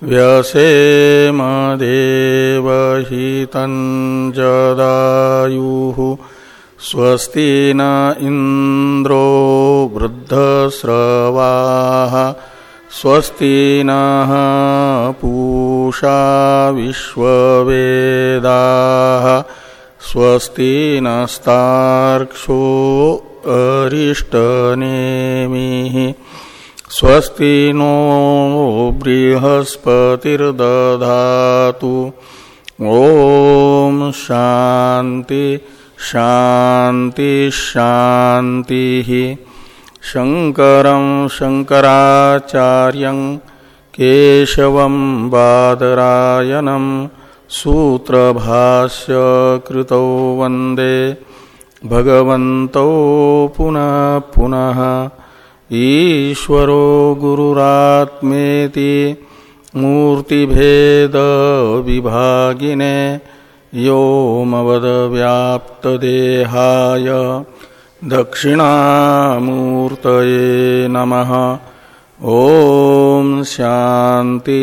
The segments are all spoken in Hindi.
पश्येमाक्षभिर्जत्राः स्थिरैरङ्गैस्तुष्टुवागुंसस्तनूभिर्व्यसेमदेवहितञ्जदायुः स्वस्ति न इन्द्रो वृद्धस्रवाः स्वस्ति नः पूषा विश्ववेदाः स्वस्ति नस्तार्क्षो अरिष्टनेमिः स्वस्ति नो बृहस्पतिर्दधातु। ॐ शान्ति शान्ति, शान्तिः। शङ्करं शङ्कराचार्यं केशवं बादरायणम् सूत्रभाष्य कृतौ वंदे। भगवन्तौ पुनः पुनः। ईश्वरो गुरुरात्मेति मूर्तिभेदविभागिने योमवदव्याप्तदेहाय दक्षिणामूर्तये नमः। ॐ शान्ति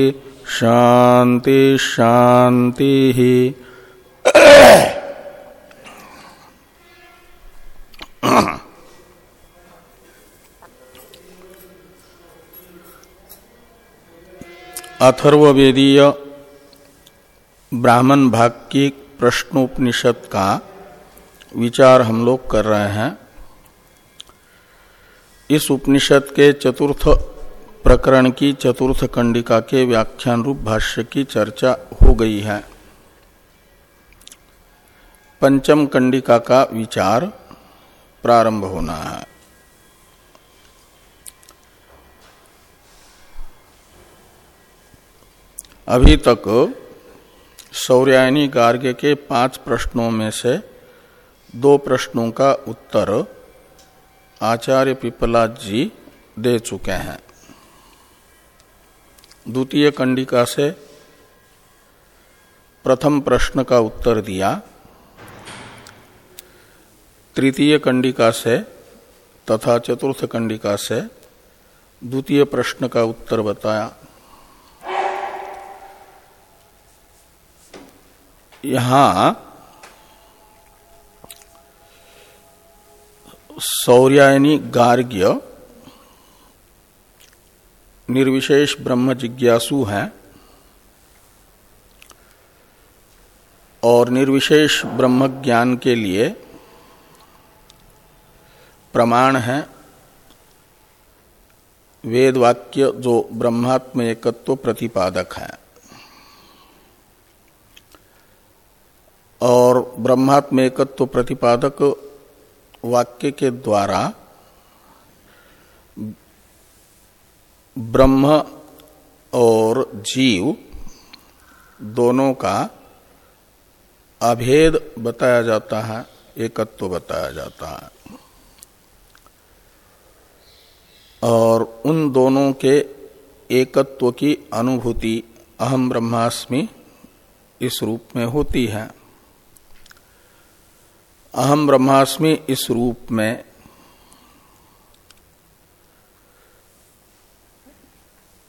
शांति शांति अथर्वेदीय ब्राह्मण भाग की प्रश्नोपनिषद का विचार हम लोग कर रहे हैं। इस उपनिषद के चतुर्थ प्रकरण की चतुर्थ कंडिका के व्याख्यान रूप भाष्य की चर्चा हो गई है। पंचम कंडिका का विचार प्रारंभ होना है। अभी तक सौर्यायनी गार्ग्य के पाँच प्रश्नों में से दो प्रश्नों का उत्तर आचार्य पिपला जी दे चुके हैं। द्वितीय कंडिका से प्रथम प्रश्न का उत्तर दिया। तृतीय कंडिका से तथा चतुर्थ कंडिका से द्वितीय प्रश्न का उत्तर बताया। यहाँ सौर्यायनी गार्ग्य निर्विशेष ब्रह्म जिज्ञासु हैं और निर्विशेष ब्रह्म ज्ञान के लिए प्रमाण है वेद वाक्य जो ब्रह्मात्म एकत्व प्रतिपादक है। और ब्रह्मात्म एकत्व प्रतिपादक वाक्य के द्वारा ब्रह्म और जीव दोनों का अभेद बताया जाता है, एकत्व बताया जाता है। और उन दोनों के एकत्व की अनुभूति अहम ब्रह्मास्मि इस रूप में होती है। अहम ब्रह्मास्मि इस रूप में।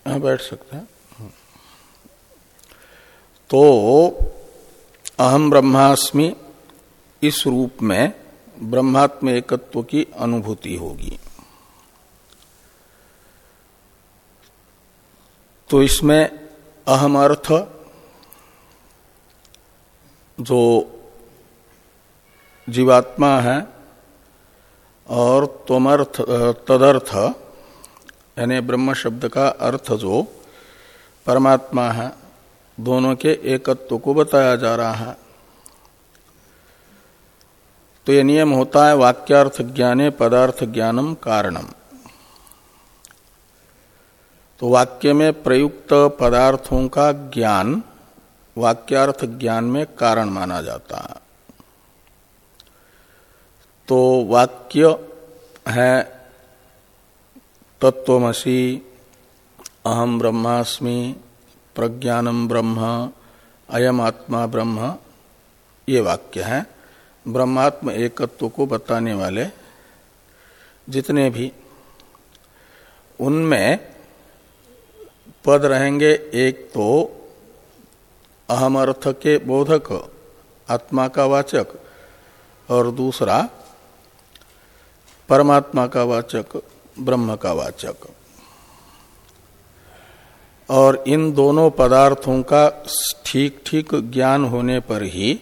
बैठ सकते हैं। तो अहम ब्रह्मास्मि इस रूप में ब्रह्मात्म एकत्व की अनुभूति होगी। तो इसमें अहम अर्थ, जो जीवात्मा है और तमर्थ तदर्थ, यानी ब्रह्म शब्द का अर्थ जो परमात्मा है, दोनों के एकत्व को बताया जा रहा है। तो ये नियम होता है वाक्यार्थ ज्ञाने पदार्थ ज्ञानम कारणम। तो वाक्य में प्रयुक्त पदार्थों का ज्ञान वाक्यार्थ ज्ञान में कारण माना जाता है। तो वाक्य है तत्वमसी अहम ब्रह्मास्मि प्रज्ञानम ब्रह्म अयम आत्मा ब्रह्म, ये वाक्य है। ब्रह्मात्म एकत्व को बताने वाले जितने भी, उनमें पद रहेंगे एक तो अहम अर्थ के बोधक, आत्मा का वाचक, और दूसरा परमात्मा का वाचक, ब्रह्म का वाचक। और इन दोनों पदार्थों का ठीक ठीक ज्ञान होने पर ही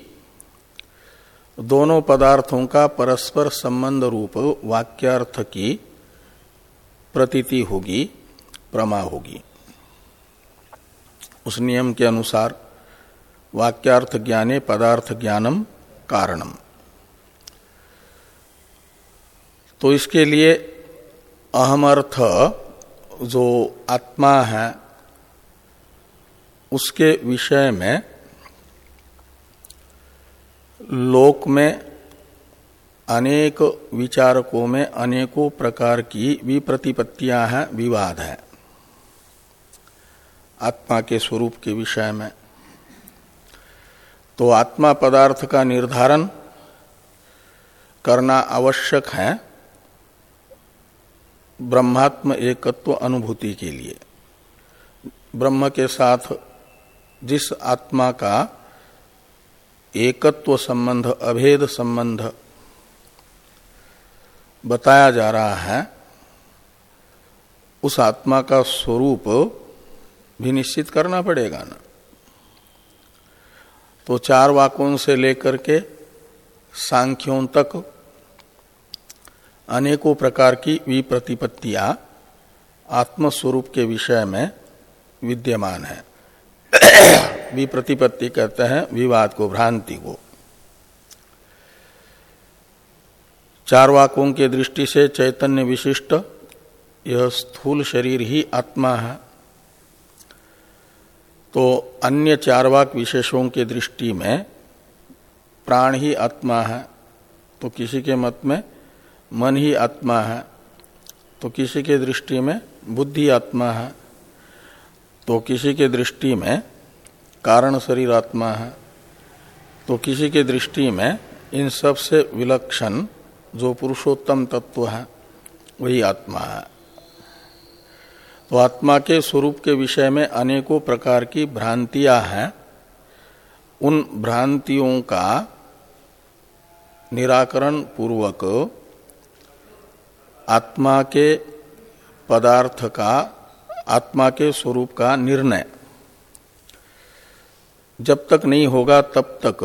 दोनों पदार्थों का परस्पर संबंध रूप वाक्यार्थ की प्रतीति होगी, प्रमा होगी। उस नियम के अनुसार वाक्यार्थ ज्ञाने पदार्थ ज्ञानम कारणम। तो इसके लिए अहम अर्थ जो आत्मा है, उसके विषय में लोक में अनेक विचारकों में अनेकों प्रकार की विप्रतिपत्तियाँ हैं, विवाद है। आत्मा के स्वरूप के विषय में। तो आत्मा पदार्थ का निर्धारण करना आवश्यक है। ब्रह्मात्म एकत्व अनुभूति के लिए। ब्रह्म के साथ जिस आत्मा का एकत्व संबंध, अभेद संबंध बताया जा रहा है, उस आत्मा का स्वरूप भी निश्चित करना पड़ेगा ना। तो चार वाकों से लेकर के सांख्यों तक अनेकों प्रकार की विप्रतिपत्तियाँ आत्मस्वरूप के विषय में विद्यमान है। विप्रतिपत्ति कहते हैं विवाद को, भ्रांति को। चार वाकों के दृष्टि से चैतन्य विशिष्ट, यह स्थूल शरीर ही आत्मा है। तो अन्य चार वाक विशेषों के दृष्टि में प्राण ही आत्मा है। तो किसी के मत में मन ही आत्मा है। तो किसी के दृष्टि में बुद्धि आत्मा है। तो किसी के दृष्टि में कारण शरीर आत्मा है। तो किसी के दृष्टि में इन सबसे विलक्षण जो पुरुषोत्तम तत्व है, वही आत्मा है। तो आत्मा के स्वरूप के विषय में अनेकों प्रकार की भ्रांतियाँ हैं। उन भ्रांतियों का निराकरण पूर्वक आत्मा के पदार्थ का, आत्मा के स्वरूप का निर्णय। जब तक नहीं होगा तब तक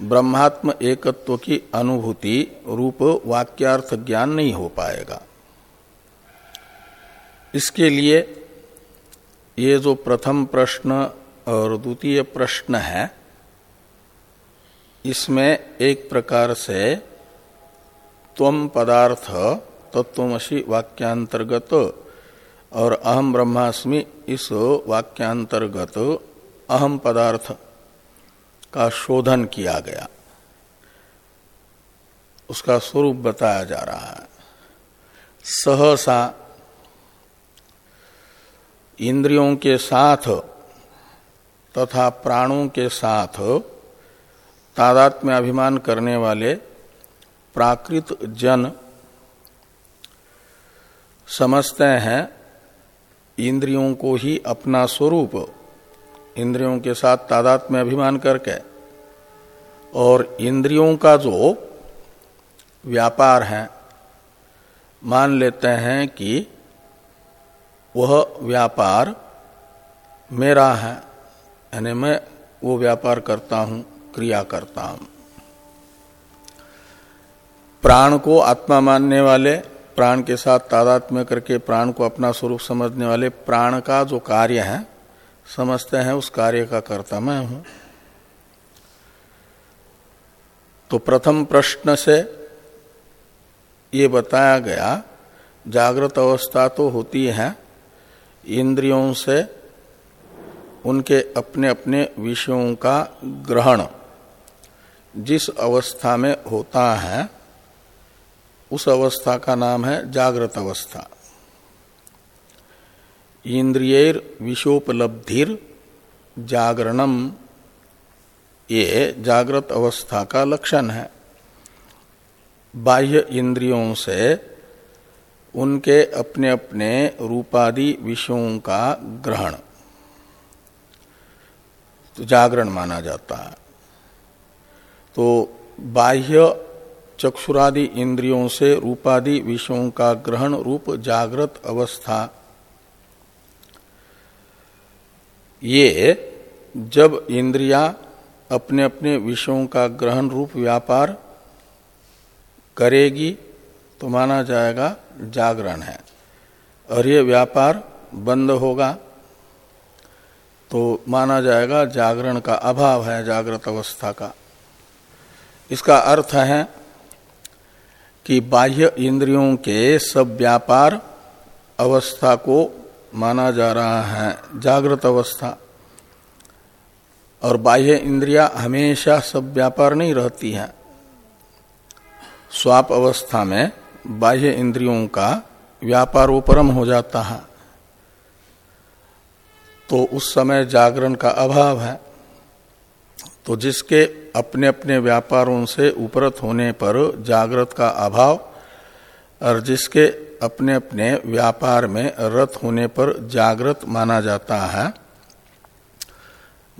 ब्रह्मात्म एकत्व की अनुभूति रूप वाक्यार्थ ज्ञान नहीं हो पाएगा। इसके लिए ये जो प्रथम प्रश्न और द्वितीय प्रश्न है, इसमें एक प्रकार से तम पदार्थ तत्वमसी वाक्यांतर्गत और अहम ब्रह्मास्मि इस वाक्यांतर्गत अहम पदार्थ का शोधन किया गया। उसका स्वरूप बताया जा रहा है। सहसा इंद्रियों के साथ तथा प्राणों के साथ तादात्म्य अभिमान करने वाले प्राकृत जन समझते हैं, इंद्रियों को ही अपना स्वरूप, इंद्रियों के साथ तादात में अभिमान करके। और इंद्रियों का जो व्यापार है, मान लेते हैं कि वह व्यापार मेरा है, यानी मैं वो व्यापार करता हूँ, क्रिया करता हूँ। प्राण को आत्मा मानने वाले, प्राण के साथ तादात्म्य करके प्राण को अपना स्वरूप समझने वाले प्राण का जो कार्य है, समझते हैं उस कार्य का कर्ता मैं हूँ। तो प्रथम प्रश्न से ये बताया गया, जागृत अवस्था तो होती है, इंद्रियों से उनके अपने अपने विषयों का ग्रहण जिस अवस्था में होता है उस अवस्था का नाम है जागृत अवस्था। इंद्रियर विषोपलब्धिर जागरणम। ये जागृत अवस्था का लक्षण है। बाह्य इंद्रियों से उनके अपने अपने रूपादि विषयों का ग्रहण। तो जागरण माना जाता है। तो बाह्य चक्षुरादि इंद्रियों से रूपादि विषयों का ग्रहण रूप जागृत अवस्था। ये जब इंद्रिया अपने अपने विषयों का ग्रहण रूप व्यापार करेगी तो माना जाएगा जागरण है। और ये व्यापार बंद होगा तो माना जाएगा जागरण का अभाव है, जागृत अवस्था का। इसका अर्थ है कि बाह्य इंद्रियों के सब व्यापार अवस्था को माना जा रहा है, जागृत अवस्था। और बाह्य इंद्रिया हमेशा सब व्यापार नहीं रहती है। स्वाप अवस्था में बाह्य इंद्रियों का व्यापारोपरम हो जाता है। तो उस समय जागरण का अभाव है। तो जिसके अपने अपने व्यापारों से उपरत होने पर जागृत का अभाव, और जिसके अपने अपने व्यापार में रत होने पर जागृत माना जाता है।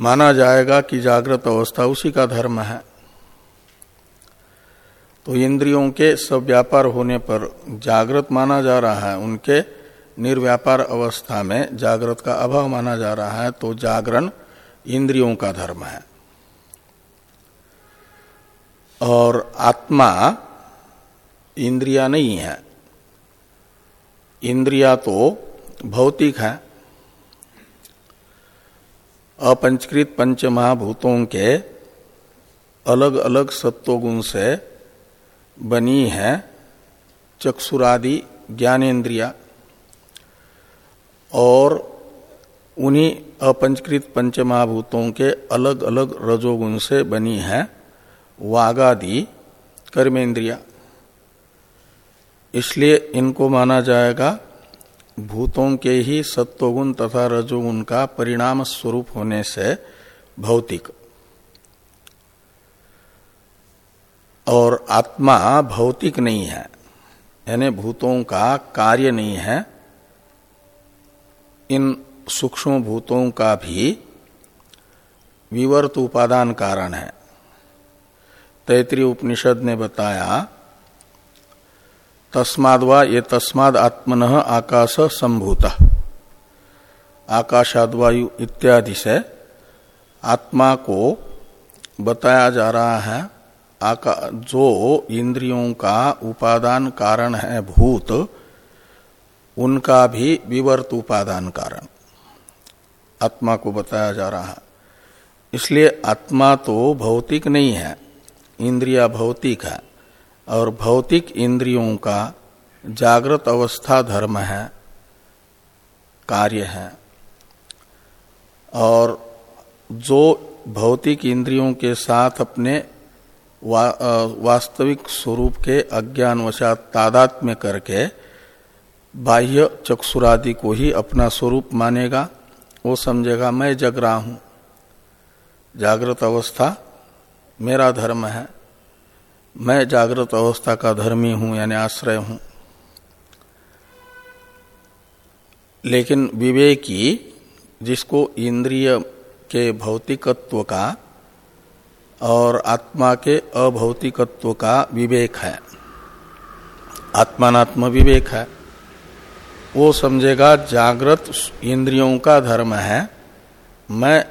माना जाएगा कि जागृत अवस्था उसी का धर्म है। तो इंद्रियों के सब व्यापार होने पर जागृत माना जा रहा है। उनके निर्व्यापार अवस्था में जागृत का अभाव माना जा रहा है। तो जागरण इंद्रियों का धर्म है। और आत्मा इंद्रिया नहीं है। इंद्रिया तो भौतिक है। अपंचकृत पंच महाभूतों के अलग अलग सत्वगुण से बनी है चक्षुरादि ज्ञानेन्द्रिया और उन्हीं अपंचकृत पंचमहाभूतों के अलग अलग रजोगुण से बनी है। वागादि कर्मेंद्रिया। इसलिए इनको माना जाएगा भूतों के ही सत्वगुण तथा रजोगुण का परिणाम स्वरूप होने से भौतिक। और आत्मा भौतिक नहीं है, यानी भूतों का कार्य नहीं है। इन सूक्ष्म भूतों का भी विवर्त उपादान कारण है। तैतृय उपनिषद ने बताया तस्माद वा ये तस्माद आत्मन आकाश संभूत। आकाशादवायु इत्यादि से आत्मा को बताया जा रहा है, आका, जो इंद्रियों का उपादान कारण है भूत, उनका भी विवर्त उपादान कारण आत्मा को बताया जा रहा है। इसलिए आत्मा तो भौतिक नहीं है इंद्रिया भौतिक है और भौतिक इंद्रियों का जागृत अवस्था धर्म है कार्य है। और जो भौतिक इंद्रियों के साथ अपने वा, वास्तविक स्वरूप के अज्ञान वशात तादात्म्य करके बाह्य चक्षुरादि को ही अपना स्वरूप मानेगा वो समझेगा मैं जग रहा हूँ। जागृत अवस्था मेरा धर्म है। मैं जागृत अवस्था का धर्मी हूँ, यानी आश्रय हूँ। लेकिन विवेकी, जिसको इंद्रिय के भौतिकत्व का और आत्मा के अभौतिकत्व का विवेक है आत्मात्म विवेक है, वो समझेगा, जागृत इंद्रियों का धर्म है। मैं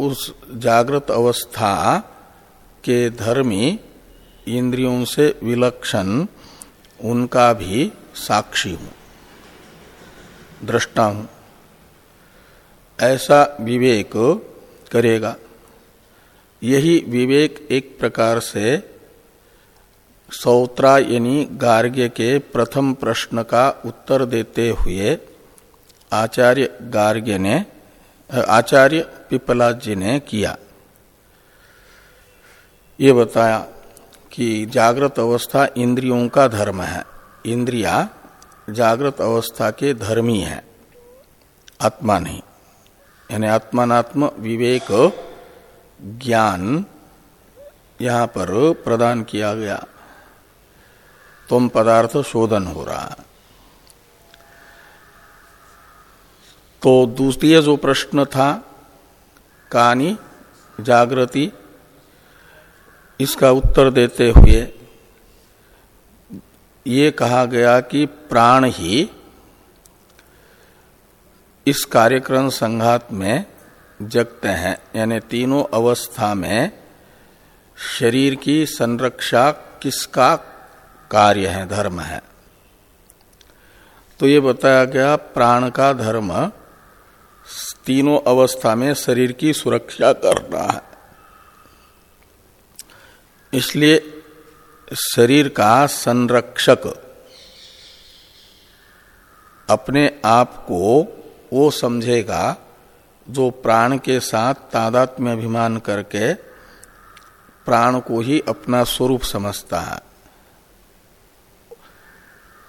उस जागृत अवस्था के धर्मी इंद्रियों से विलक्षण उनका भी साक्षी हूँ, दृष्टा हूँ। ऐसा विवेक करेगा। यही विवेक एक प्रकार से सौत्रा यानी गार्ग्य के प्रथम प्रश्न का उत्तर देते हुए आचार्य गार्ग्य ने, आचार्य पिपलाद जी ने किया। ये बताया कि जागृत अवस्था इंद्रियों का धर्म है। इंद्रिया जागृत अवस्था के धर्मी है। आत्मा नहीं। यानी आत्मात्म विवेक, ज्ञान यहाँ पर प्रदान किया गया। तुम पदार्थ शोधन हो रहा है। तो दूसरी जो प्रश्न था, कानी जागृति इसका उत्तर देते हुए ये कहा गया कि प्राण ही इस कार्यक्रम संघात में जगते हैं, यानी तीनों अवस्था में शरीर की संरक्षा किसका कार्य है, धर्म है। तो ये बताया गया प्राण का धर्म तीनों अवस्था में शरीर की सुरक्षा करना है। इसलिए शरीर का संरक्षक अपने आप को वो समझेगा जो प्राण के साथ तादात में अभिमान करके प्राण को ही अपना स्वरूप समझता है।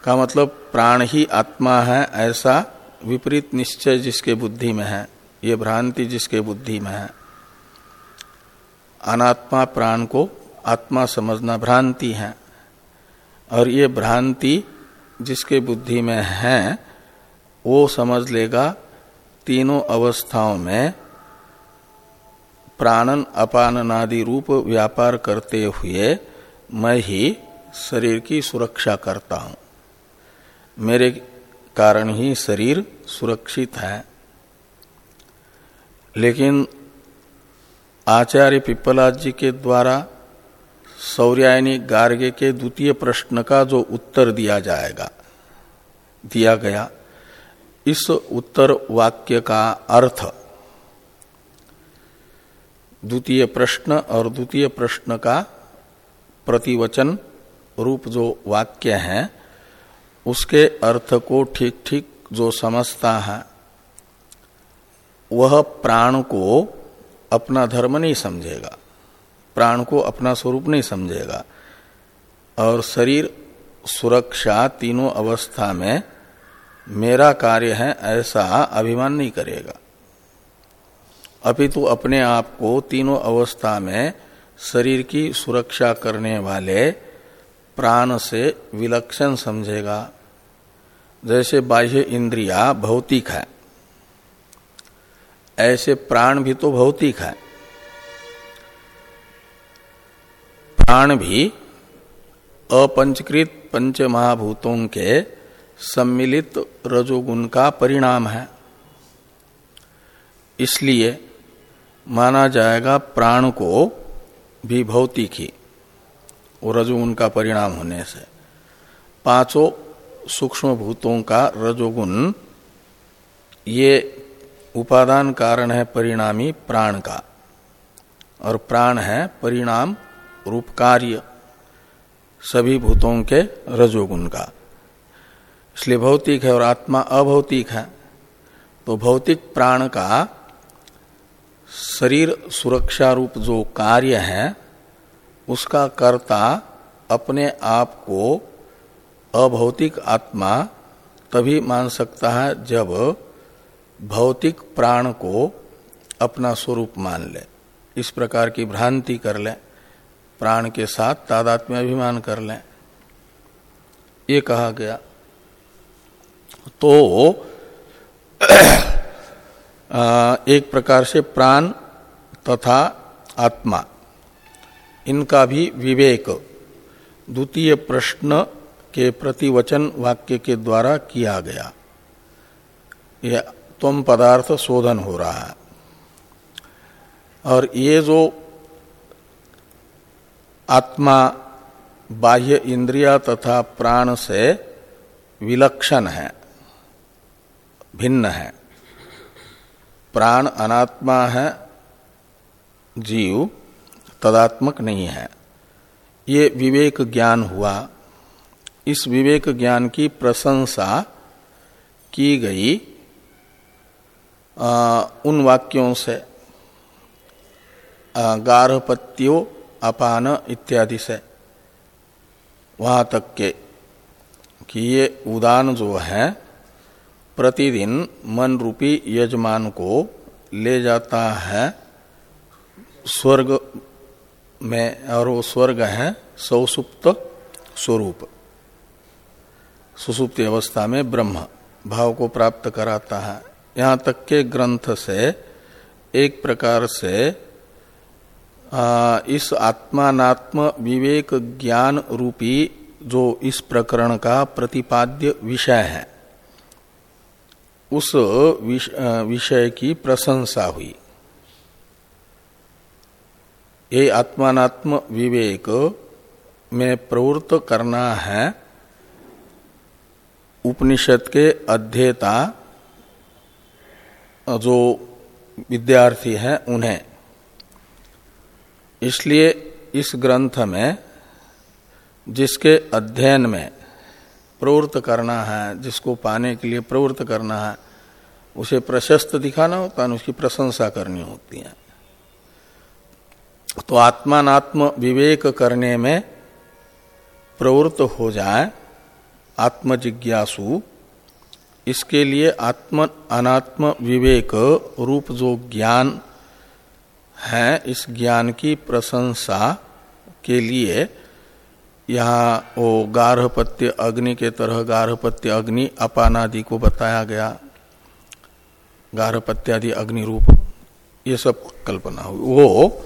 का मतलब प्राण ही आत्मा है, ऐसा विपरीत निश्चय जिसके बुद्धि में है, ये भ्रांति जिसके बुद्धि में है। अनात्मा प्राण को आत्मा समझना भ्रांति है। और ये भ्रांति जिसके बुद्धि में है, वो समझ लेगा तीनों अवस्थाओं में प्राणन अपाननादि रूप व्यापार करते हुए मैं ही शरीर की सुरक्षा करता हूँ। मेरे कारण ही शरीर सुरक्षित है। लेकिन आचार्य पिप्पलाद जी के द्वारा सौर्यायनी गार्गे के द्वितीय प्रश्न का जो उत्तर दिया जाएगा, दिया गया, इस उत्तर वाक्य का अर्थ। द्वितीय प्रश्न और द्वितीय प्रश्न का प्रतिवचन रूप जो वाक्य है, उसके अर्थ को ठीक ठीक जो समझता है, वह प्राण को अपना धर्म नहीं समझेगा। प्राण को अपना स्वरूप नहीं समझेगा। और शरीर सुरक्षा तीनों अवस्था में मेरा कार्य है ऐसा अभिमान नहीं करेगा। अपितु तो अपने आप को तीनों अवस्था में शरीर की सुरक्षा करने वाले प्राण से विलक्षण समझेगा। जैसे बाह्य इंद्रिया भौतिक है, ऐसे प्राण भी तो भौतिक है। प्राण भी अपंचकृत पंच महाभूतों के सम्मिलित रजोगुण का परिणाम है। इसलिए माना जाएगा प्राण को भी भौतिक ही, वो रजोगुण का परिणाम होने से। पाँचों सूक्ष्म भूतों का रजोगुण, ये उपादान कारण है परिणामी प्राण का, और प्राण है परिणाम रूप कार्य सभी भूतों के रजोगुण का। इसलिए भौतिक है और आत्मा अभौतिक है। तो भौतिक प्राण का शरीर सुरक्षा रूप जो कार्य है, उसका कर्ता अपने आप को अभौतिक आत्मा तभी मान सकता है जब भौतिक प्राण को अपना स्वरूप मान ले, इस प्रकार की भ्रांति कर ले। प्राण के साथ तादात्म्य अभिमान कर ले। ये कहा गया। तो एक प्रकार से प्राण तथा आत्मा, इनका भी विवेक द्वितीय प्रश्न के प्रतिवचन वाक्य के द्वारा किया गया। यह तुम पदार्थ शोधन हो रहा है। और ये जो आत्मा बाह्य इंद्रिया तथा प्राण से विलक्षण है भिन्न है। प्राण अनात्मा है जीव तदात्मक नहीं है। ये विवेक ज्ञान हुआ। इस विवेक ज्ञान की प्रशंसा की गई आ, उन वाक्यों से गार्हपत्यो अपान इत्यादि से। वहाँ तक के कि ये उदान जो है, प्रतिदिन मन रूपी यजमान को ले जाता है स्वर्ग में, और वो स्वर्ग है सौसुप्त स्वरूप। सुसुप्ति अवस्था में ब्रह्म भाव को प्राप्त कराता है। यहाँ तक के ग्रंथ से एक प्रकार से इस आत्मात्म विवेक ज्ञान रूपी जो इस प्रकरण का प्रतिपाद्य विषय है, उस विषय की प्रशंसा हुई। ये आत्मात्म विवेक में प्रवृत्त करना है, उपनिषद के अध्येता जो विद्यार्थी हैं उन्हें। इसलिए इस ग्रंथ में, जिसके अध्ययन में प्रवृत्त करना है, जिसको पाने के लिए प्रवृत्त करना है, उसे प्रशस्त दिखाना होता है उसकी प्रशंसा करनी होती है। तो आत्मात्म विवेक करने में प्रवृत्त हो जाए, आत्मजिज्ञासु, इसके लिए आत्म अनात्म विवेक रूप जो ज्ञान है इस ज्ञान की प्रशंसा के लिए। यहाँ वो गार्हपत्य अग्नि के तरह गार्हपत्य अग्नि अपानादि को बताया गया। गार्हपत्यादि अग्नि रूप, ये सब कल्पना हुई। वो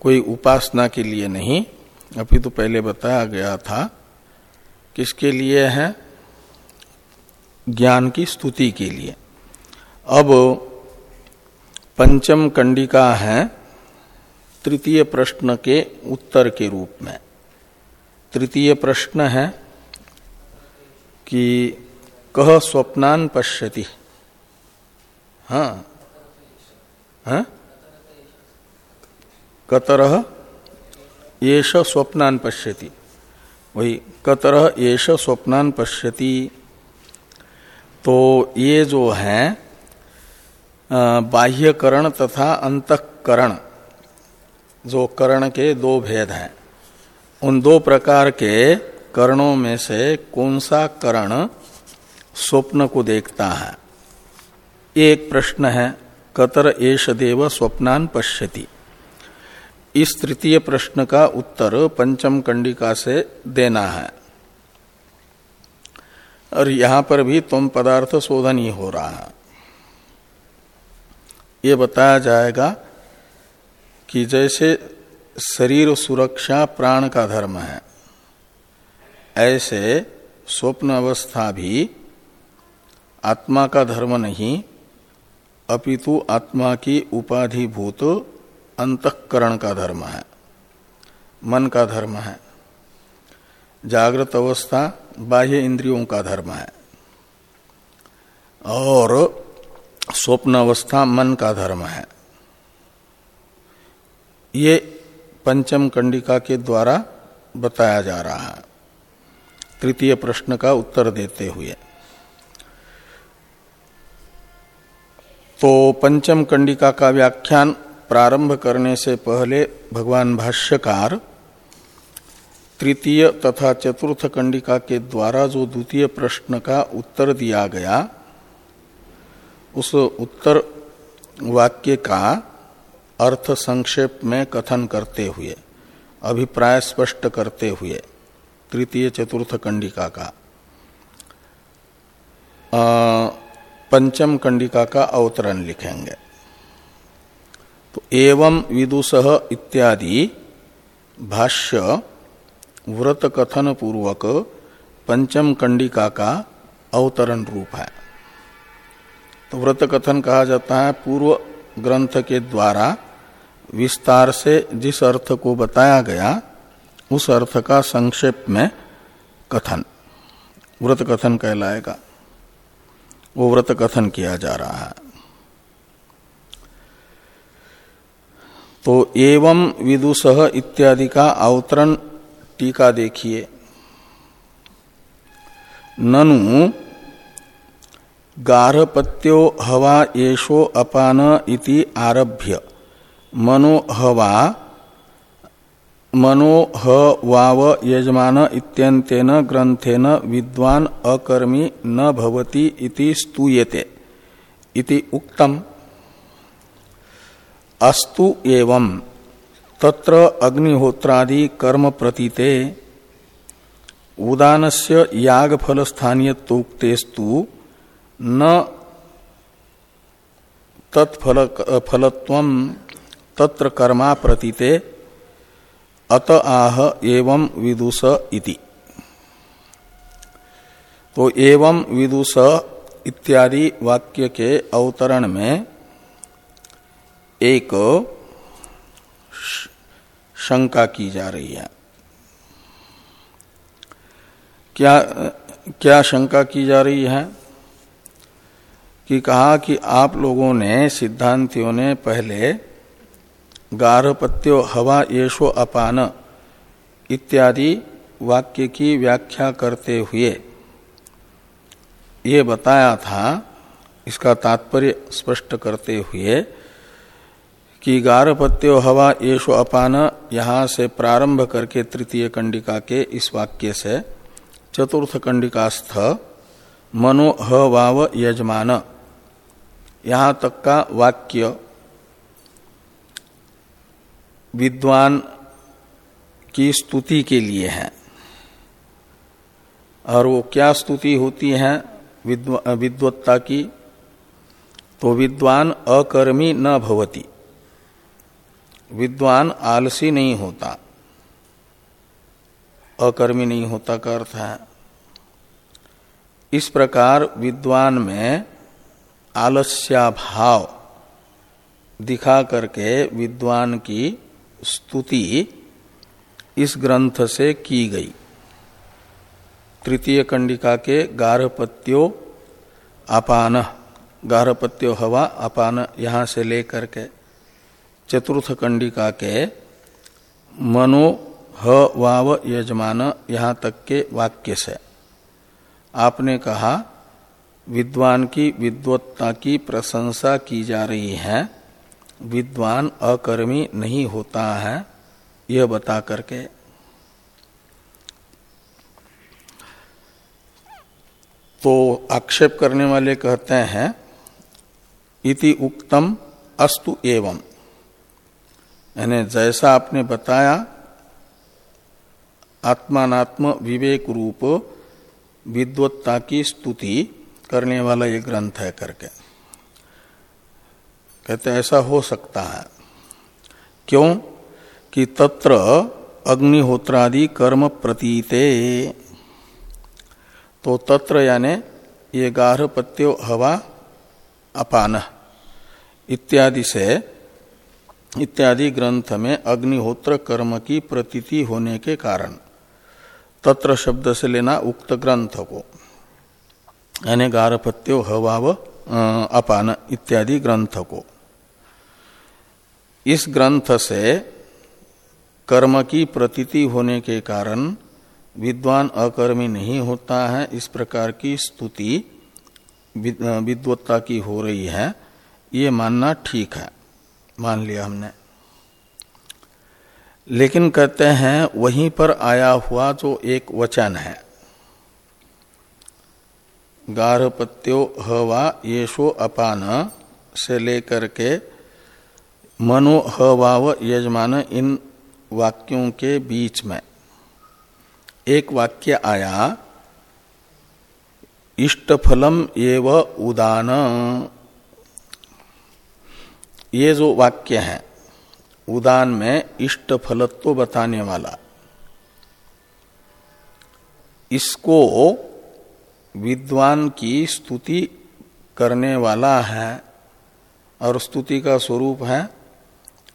कोई उपासना के लिए नहीं, अभी तो पहले बताया गया था। किसके लिए है? ज्ञान की स्तुति के लिए। अब पंचम कंडिका है तृतीय प्रश्न के उत्तर के रूप में। तृतीय प्रश्न है कि कह स्वप्नान पश्यति। हाँ। हाँ? कतर येष स्वप्नान पश्यति। वही कतर येष स्वप्नान पश्यति। तो ये जो है बाह्यकरण तथा अंतकरण जो कर्ण के दो भेद हैं। उन दो प्रकार के कर्णों में से कौन सा करण स्वप्न को देखता है? एक प्रश्न है, कतर एष देव स्वप्नान पश्यति। इस तृतीय प्रश्न का उत्तर पंचम कंडिका से देना है। और यहाँ पर भी तुम पदार्थ शोधन ही हो रहा है। ये बताया जाएगा कि जैसे शरीर सुरक्षा प्राण का धर्म है, ऐसे स्वप्न अवस्था भी आत्मा का धर्म नहीं, अपितु आत्मा की उपाधिभूत अंतकरण का धर्म है, मन का धर्म है, जागृत अवस्था बाह्य इंद्रियों का धर्म है, और स्वप्न अवस्था मन का धर्म है। ये पंचम कंडिका के द्वारा बताया जा रहा है। तृतीय प्रश्न का उत्तर देते हुए। तो पंचम कंडिका का व्याख्यान प्रारंभ करने से पहले भगवान भाष्यकार तृतीय तथा चतुर्थ कंडिका के द्वारा जो द्वितीय प्रश्न का उत्तर दिया गया, उस उत्तर वाक्य का अर्थ संक्षेप में कथन करते हुए अभिप्राय स्पष्ट करते हुए तृतीय चतुर्थ कंडिका का। आ, पंचम कंडिका का अवतरण लिखेंगे। तो एवं विदुष इत्यादि भाष्य व्रत कथन पूर्वक पंचम कंडिका का अवतरण रूप है। तो व्रत कथन कहा जाता है पूर्व ग्रंथ के द्वारा विस्तार से जिस अर्थ को बताया गया, उस अर्थ का संक्षेप में कथन, व्रत कथन कहलाएगा। वो व्रत कथन किया जा रहा है। तो एवं विदुष इत्यादि का अवतरण टीका देखिए। ननु गार्हपत्यो हवा येषो अपान इति आरभ्य। मनोहवा मनोह वाव यजमान इत्यंतेन ग्रंथेन विद्वान अकर्मी न भवति इति स्तूयते। इति उक्तम। अस्तु एवं। तत्र अग्निहोत्रादि कर्म प्रतीते। उदानस्य याग फल स्थानीयतोक्तेस्तु न तत्फल फलत्व तत्र कर्मा प्रतीते अत आह एवं विदुष इति। तो एवं विदुष इत्यादि वाक्य के अवतरण में एक शंका की जा रही है। क्या क्या शंका की जा रही है? कि कहा कि आप लोगों ने, सिद्धांतियों ने पहले गार्हपत्यो हवा येषो अपान, इत्यादि वाक्य की व्याख्या करते हुए ये बताया था, इसका तात्पर्य स्पष्ट करते हुए कि गारहपत्यो हवा येषो अपान यहाँ से प्रारंभ करके तृतीय कंडिका के इस वाक्य से चतुर्थ कंडिकास्थ मनो ह वाव यजमान। यहाँ तक का वाक्य विद्वान की स्तुति के लिए है। और वो क्या स्तुति होती है विद्वत्ता की? तो विद्वान अकर्मी न भवती। विद्वान आलसी नहीं होता। अकर्मी नहीं होता का अर्थ है। इस प्रकार विद्वान में आलस्या भाव दिखा करके विद्वान की स्तुति इस ग्रंथ से की गई। तृतीय कंडिका के गारहपत्यो अपान, गारहपत्यो हवा अपान यहाँ से लेकर के चतुर्थ कंडिका के मनो ह वाव यजमान यहाँ तक के वाक्य से। आपने कहा, विद्वान की विद्वत्ता की प्रशंसा की जा रही है। विद्वान अकर्मी नहीं होता है, यह बता करके। तो आक्षेप करने वाले कहते हैं, इति उक्तम अस्तु एवं। यानी जैसा आपने बताया आत्मात्म विवेक रूप विद्वत्ता की स्तुति करने वाला ये ग्रंथ है करके। कहते ऐसा हो सकता है। क्यों? कि तत्र अग्निहोत्रादि कर्म प्रतीते। तो तत्र यानि ये गार्हपत्यो हवा अपान। इत्यादि से, इत्यादि ग्रंथ में अग्निहोत्र कर्म की प्रतीति होने के कारण, तत्र शब्द से लेना उक्त ग्रंथ को। यानी गार्हपत्यो हवाव अपान इत्यादि ग्रंथ को। इस ग्रंथ से कर्म की प्रतीति होने के कारण विद्वान अकर्मी नहीं होता है। इस प्रकार की स्तुति विद्वत्ता की हो रही है। ये मानना ठीक है। मान लिया हमने। लेकिन कहते हैं, वहीं पर आया हुआ जो एक वचन है। गार्हपत्यो हवा येषो अपान से लेकर के मनो हवाव यजमान इन वाक्यों के बीच में। एक वाक्य आया, इष्टफलम एव उदान। ये जो वाक्य है, उदान में इष्ट फलत्व बताने वाला। इसको विद्वान की स्तुति करने वाला है और स्तुति का स्वरूप है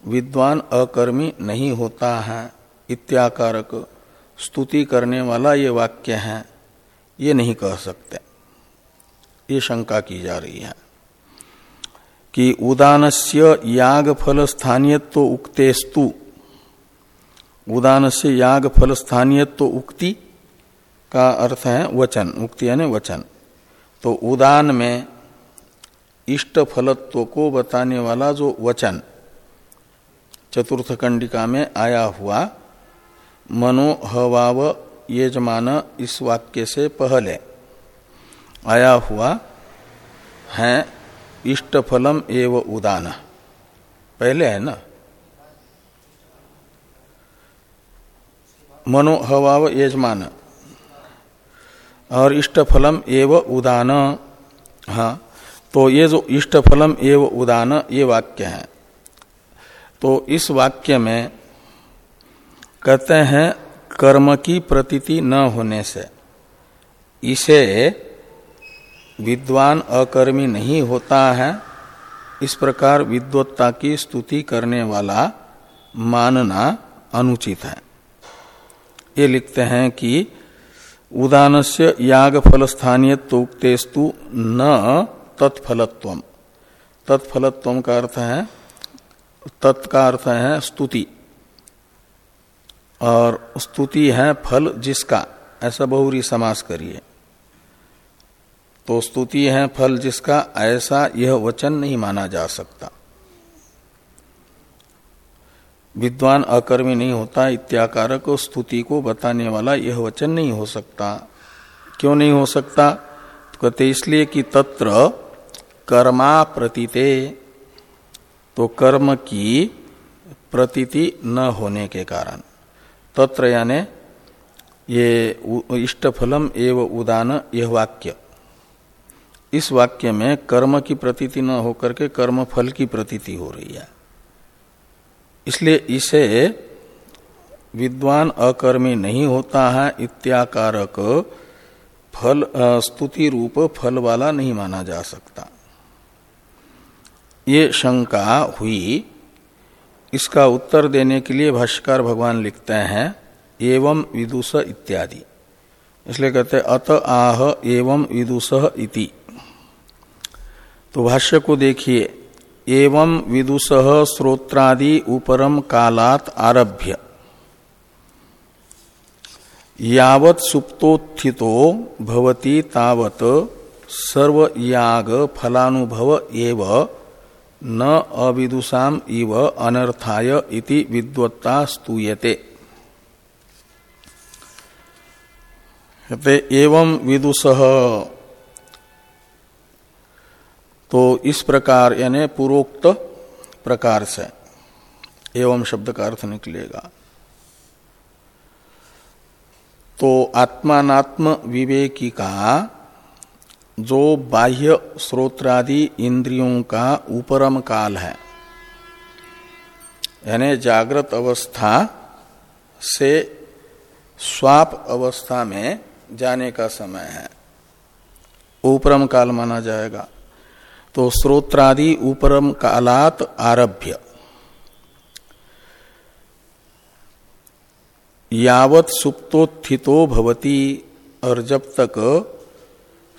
विद्वान अकर्मी नहीं होता है। इत्याकारक स्तुति करने वाला ये वाक्य है। ये नहीं कह सकते। ये शंका की जा रही है कि उदानस्य याग फल स्थानीयत्व उक्तेस्तु। उदान से याग फल स्थानीयत्व उक्ति का अर्थ है वचन। उक्ति यानी वचन। तो उदान में इष्ट फलत्व को बताने वाला जो वचन चतुर्थ कंडिका में आया हुआ मनोहवाव यजमान इस वाक्य से पहले आया हुआ है इष्ट फलम एव उदान। पहले है ना? मनोहवाव यजमान। और इष्ट फलम एव उदान। हाँ तो ये जो इष्ट फलम एव उदान, ये वाक्य है। तो इस वाक्य में कहते हैं, कर्म की प्रतीति न होने से। इसे विद्वान अकर्मी नहीं होता है। इस प्रकार विद्वत्ता की स्तुति करने वाला मानना अनुचित है। ये लिखते हैं कि उदान से याग फल स्थानीय न तत्फलत्व तत्फलत्व का अर्थ है तत्का अर्थ है स्तुति। और स्तुति है फल जिसका, ऐसा बहुरी समास करिए। तो स्तुति है फल जिसका, ऐसा यह वचन नहीं माना जा सकता। विद्वान अकर्मी नहीं होता, इत्याकारक स्तुति को बताने वाला यह वचन नहीं हो सकता। क्यों नहीं हो सकता? तो कहते इसलिए कि तत्र कर्मा प्रतीते तो कर्म की प्रतीति न होने के कारण। तत्र याने ये इष्ट फलम एव उदान यह वाक्य। इस वाक्य में कर्म की प्रतीति न होकर के कर्म फल की प्रतीति हो रही है। इसलिए इसे विद्वान अकर्मी नहीं होता है, इत्याकारक फल स्तुति रूप फल वाला नहीं माना जा सकता। ये शंका हुई। इसका उत्तर देने के लिए भाष्यकार भगवान लिखते हैं, एवं विदुष इत्यादि। इसलिए कहते हैं, अत आह एवं विदुष इति। तो भाष्य को देखिए, एवं विदुष श्रोत्रादि उपरम कालात आरभ्य। यावत सुप्तोत्थितो भवति तावत सर्वयाग फलानुभव एव न अविदुषाम इव अनर्थाय इति विद्वत्ता स्तूयते। एवं विदुष। तो इस प्रकार यानी पूर्वोक्त प्रकार से। एवं शब्द का अर्थ निकलेगा। तो आत्मात्म विवेकी का जो बाह्य स्रोत्रादि इंद्रियों का उपरम काल है। यानी जागृत अवस्था से स्वाप अवस्था में जाने का समय है। उपरम काल माना जाएगा। तो स्रोत्रादि उपरम कालात आरभ्य। यावत सुप्तोत्थितो भवती और जब तक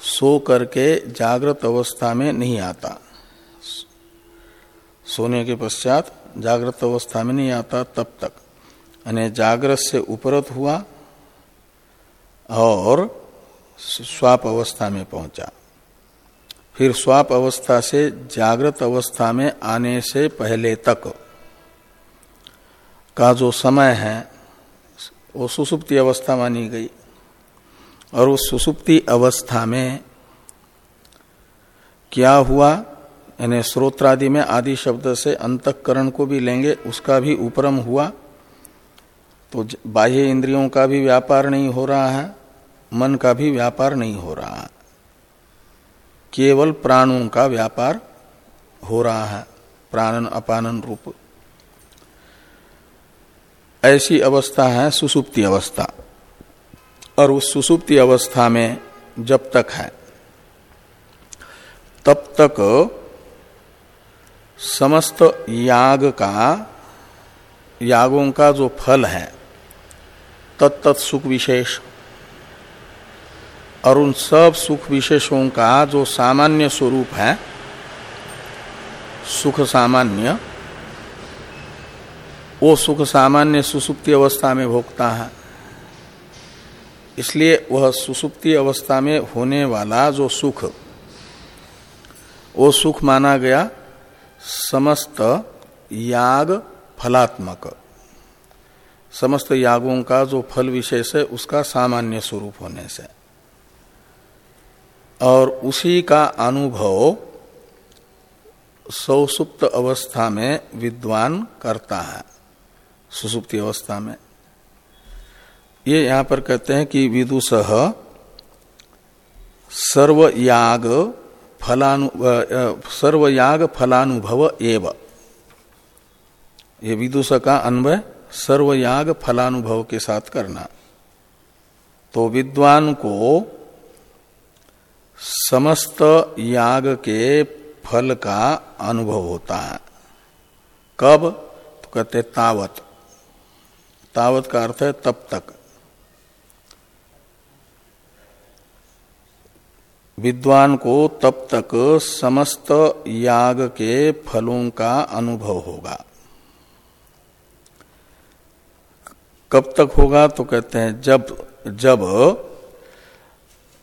सो करके जागृत अवस्था में नहीं आता। सोने के पश्चात जागृत अवस्था में नहीं आता तब तक। यानी जागृत से उपरत हुआ और स्वाप अवस्था में पहुँचा। फिर स्वाप अवस्था से जागृत अवस्था में आने से पहले तक का जो समय है, वो सुसुप्ति अवस्था मानी गई। और उस सुसुप्ति अवस्था में क्या हुआ? यानी स्रोत्रादि में आदि शब्द से अंतकरण को भी लेंगे, उसका भी उपरम हुआ। तो बाह्य इंद्रियों का भी व्यापार नहीं हो रहा है, मन का भी व्यापार नहीं हो रहा है। केवल प्राणों का व्यापार हो रहा है, प्राणन अपानन रूप। ऐसी अवस्था है, सुसुप्ति अवस्था। और उस सुसुप्ति अवस्था में जब तक है, तब तक समस्त याग का, यागों का जो फल है तत्त सुख विशेष, और उन सब सुख विशेषों का जो सामान्य स्वरूप है, सुख सामान्य, वो सुख सामान्य सुसुप्ति अवस्था में भोगता है। इसलिए वह सुसुप्ति अवस्था में होने वाला जो सुख, वो सुख माना गया समस्त याग फलात्मक। समस्त यागों का जो फल विशेष है, उसका सामान्य स्वरूप होने से। और उसी का अनुभव सौसुप्त अवस्था में विद्वान करता है, सुसुप्ति अवस्था में। ये यहाँ पर कहते हैं कि विदुष सर्वयाग फलानु सर्वयाग फलानुभव एव। ये विदुष का अन्वय सर्वयाग फलानुभव के साथ करना। तो विद्वान को समस्त याग के फल का अनुभव होता है। कब? तो कहते तावत। तावत का अर्थ है तब तक। विद्वान को तब तक समस्त याग के फलों का अनुभव होगा। कब तक होगा तो कहते हैं, जब जब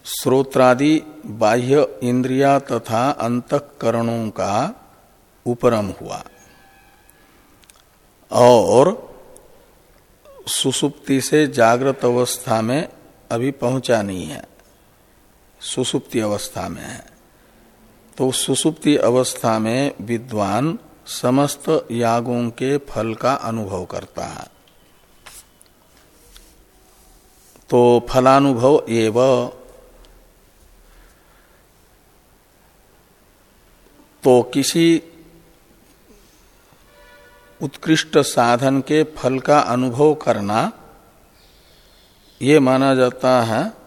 श्रोत्रादि बाह्य इंद्रिया तथा अंतकरणों का उपरम हुआ और सुसुप्ति से जागृत अवस्था में अभी पहुँचा नहीं है। सुसुप्ति अवस्था में है। तो सुसुप्ति अवस्था में विद्वान समस्त यागों के फल का अनुभव करता है। तो फलानुभव एव। तो किसी उत्कृष्ट साधन के फल का अनुभव करना ये माना जाता है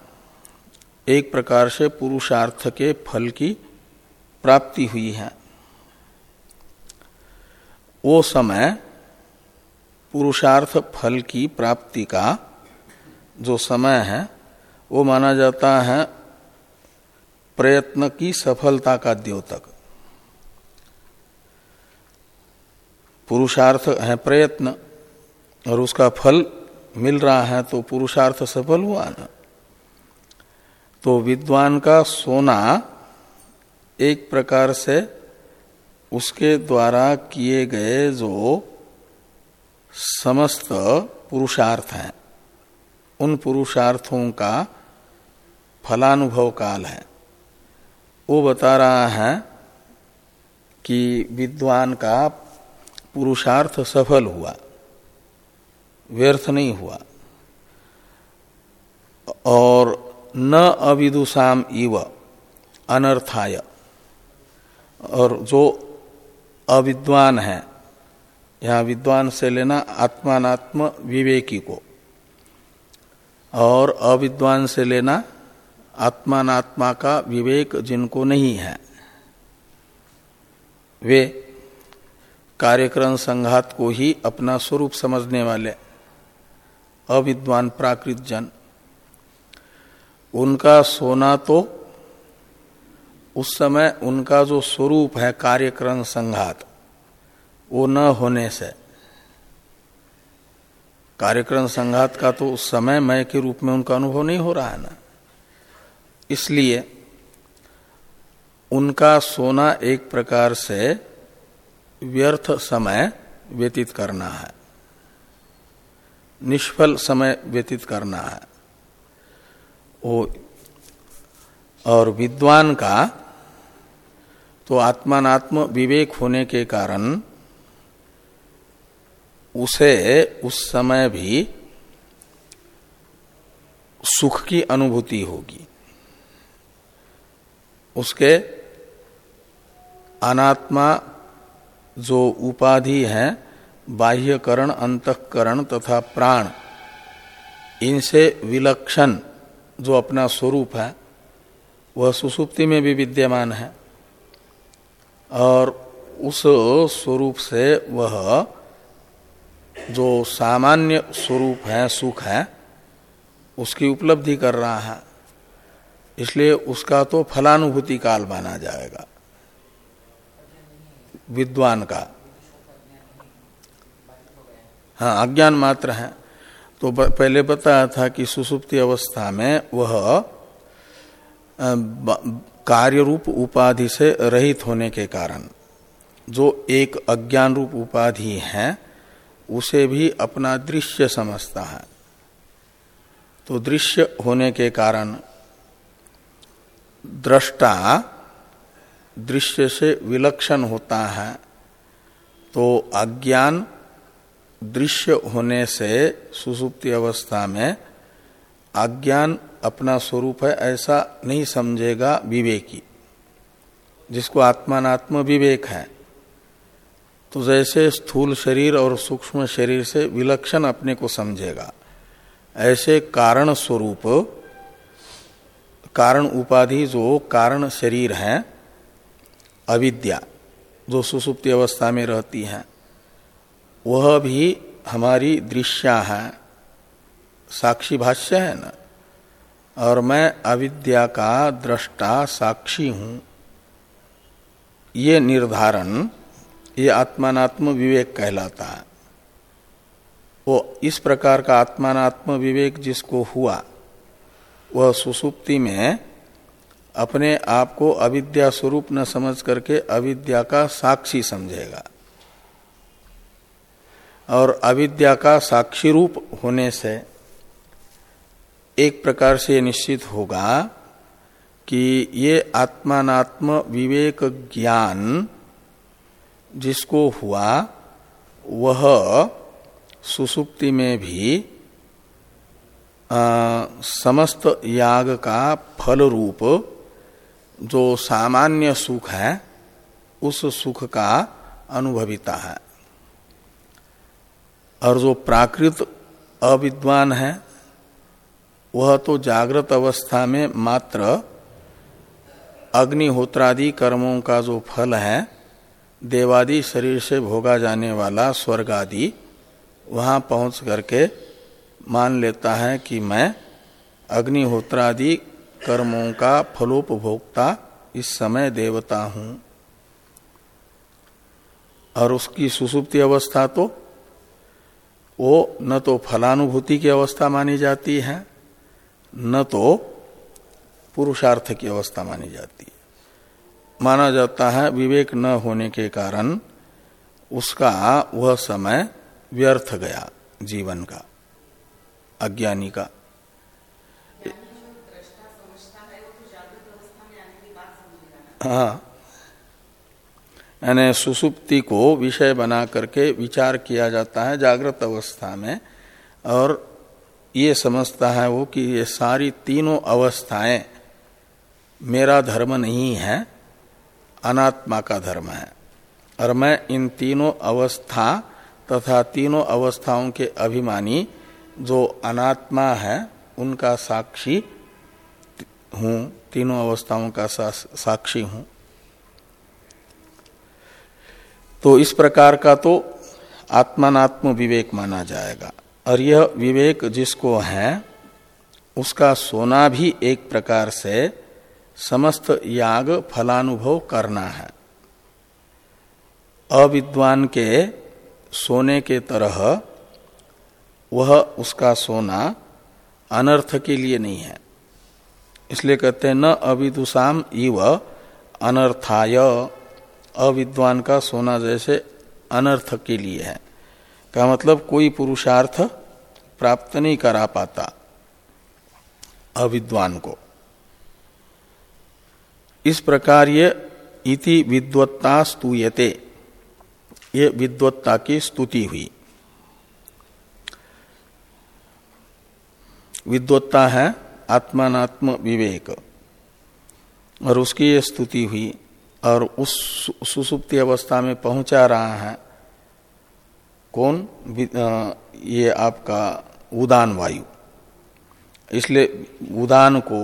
एक प्रकार से पुरुषार्थ के फल की प्राप्ति हुई है। वो समय पुरुषार्थ फल की प्राप्ति का जो समय है, वो माना जाता है प्रयत्न की सफलता का द्योतक। पुरुषार्थ है प्रयत्न और उसका फल मिल रहा है तो पुरुषार्थ सफल हुआ ना। तो विद्वान का सोना एक प्रकार से उसके द्वारा किए गए जो समस्त पुरुषार्थ हैं, उन पुरुषार्थों का फलानुभव काल है। वो बता रहा है कि विद्वान का पुरुषार्थ सफल हुआ, व्यर्थ नहीं हुआ। और न अविदुषाम इव, अनर्थाय। और जो अविद्वान है, यहाँ विद्वान से लेना आत्मात्म विवेकी को। और अविद्वान से लेना आत्मात्मा का विवेक जिनको नहीं है। वे कार्यक्रम संघात को ही अपना स्वरूप समझने वाले अविद्वान प्राकृत जन। उनका सोना तो उस समय उनका जो स्वरूप है कार्यक्रम संघात, वो न होने से। कार्यक्रम संघात का तो उस समय मय के रूप में उनका अनुभव नहीं हो रहा है ना। इसलिए उनका सोना एक प्रकार से व्यर्थ समय व्यतीत करना है। निष्फल समय व्यतीत करना है। वो और विद्वान का तो आत्मात्म विवेक होने के कारण, उसे उस समय भी सुख की अनुभूति होगी। उसके अनात्मा जो उपाधि है, बाह्यकरण, अंतकरण तथा प्राण, इनसे विलक्षण जो अपना स्वरूप है, वह सुसुप्ति में भी विद्यमान है। और उस स्वरूप से वह जो सामान्य स्वरूप है, सुख है, उसकी उपलब्धि कर रहा है। इसलिए उसका तो फलानुभूति काल माना जाएगा। विद्वान का। हाँ अज्ञान मात्र है। तो पहले बताया था कि सुसुप्ति अवस्था में वह कार्य रूप उपाधि से रहित होने के कारण, जो एक अज्ञान रूप उपाधि है, उसे भी अपना दृश्य समझता है। तो दृश्य होने के कारण दृष्टा दृश्य से विलक्षण होता है। तो अज्ञान दृश्य होने से सुसुप्ति अवस्था में अज्ञान अपना स्वरूप है, ऐसा नहीं समझेगा विवेकी, जिसको आत्मात्म विवेक है। तो जैसे स्थूल शरीर और सूक्ष्म शरीर से विलक्षण अपने को समझेगा, ऐसे कारण स्वरूप, कारण उपाधि जो कारण शरीर है, अविद्या जो सुसुप्ति अवस्था में रहती है वह भी हमारी दृश्या है। साक्षी भाष्य है ना? और मैं अविद्या का दृष्टा साक्षी हूँ। ये निर्धारण, ये आत्मात्म विवेक कहलाता है। वो इस प्रकार का आत्मात्म विवेक जिसको हुआ, वह सुसुप्ति में अपने आप को अविद्या स्वरूप न समझ करके अविद्या का साक्षी समझेगा। और अविद्या का साक्षी रूप होने से एक प्रकार से निश्चित होगा कि ये आत्मात्म विवेक ज्ञान जिसको हुआ वह सुसुप्ति में भी आ, समस्त याग का फल रूप जो सामान्य सुख है उस सुख का अनुभविता है। और जो प्राकृत अविद्वान है, वह तो जागृत अवस्था में मात्र अग्निहोत्रादि कर्मों का जो फल है, देवादि शरीर से भोगा जाने वाला स्वर्ग आदि, वहाँ पहुँच करके मान लेता है कि मैं अग्निहोत्रादि कर्मों का फलोपभोक्ता इस समय देवता हूँ। और उसकी सुसुप्ति अवस्था तो वो न तो फलानुभूति की अवस्था मानी जाती है न तो पुरुषार्थ की अवस्था मानी जाती है। माना जाता है विवेक न होने के कारण उसका वह समय व्यर्थ गया जीवन का अज्ञानी का। हाँ। यानी सुसुप्ति को विषय बना करके विचार किया जाता है जागृत अवस्था में, और ये समझता है वो कि ये सारी तीनों अवस्थाएँ मेरा धर्म नहीं है, अनात्मा का धर्म है। और मैं इन तीनों अवस्था तथा तीनों अवस्थाओं के अभिमानी जो अनात्मा है, उनका साक्षी हूँ, तीनों अवस्थाओं का साक्षी हूँ। तो इस प्रकार का तो आत्मात्म विवेक माना जाएगा। और यह विवेक जिसको है, उसका सोना भी एक प्रकार से समस्त याग फलानुभव करना है। अविद्वान के सोने के तरह वह उसका सोना अनर्थ के लिए नहीं है। इसलिए कहते हैं, न अविदुषाम इव अनर्थाय। अविद्वान का सोना जैसे अनर्थ के लिए है। का मतलब कोई पुरुषार्थ प्राप्त नहीं करा पाता अविद्वान को। इस प्रकार ये इति विद्वत्ता स्तूयते। ये विद्वत्ता की स्तुति हुई। विद्वत्ता है आत्मात्म विवेक। और उसकी ये स्तुति हुई और उस सुसुप्ति अवस्था में पहुँचा रहा है, कौन? ये आपका उदान वायु। इसलिए उदान को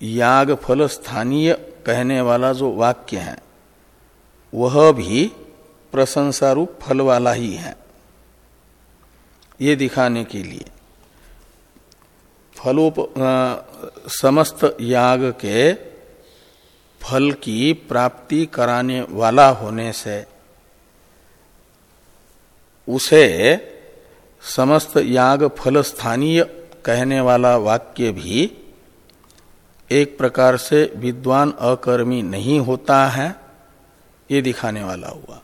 याग फल स्थानीय कहने वाला जो वाक्य है, वह भी प्रशंसा रूप फल वाला ही है, ये दिखाने के लिए। फलोप समस्त याग के फल की प्राप्ति कराने वाला होने से उसे समस्त याग फल स्थानीय कहने वाला वाक्य भी एक प्रकार से विद्वान अकर्मी नहीं होता है, ये दिखाने वाला हुआ।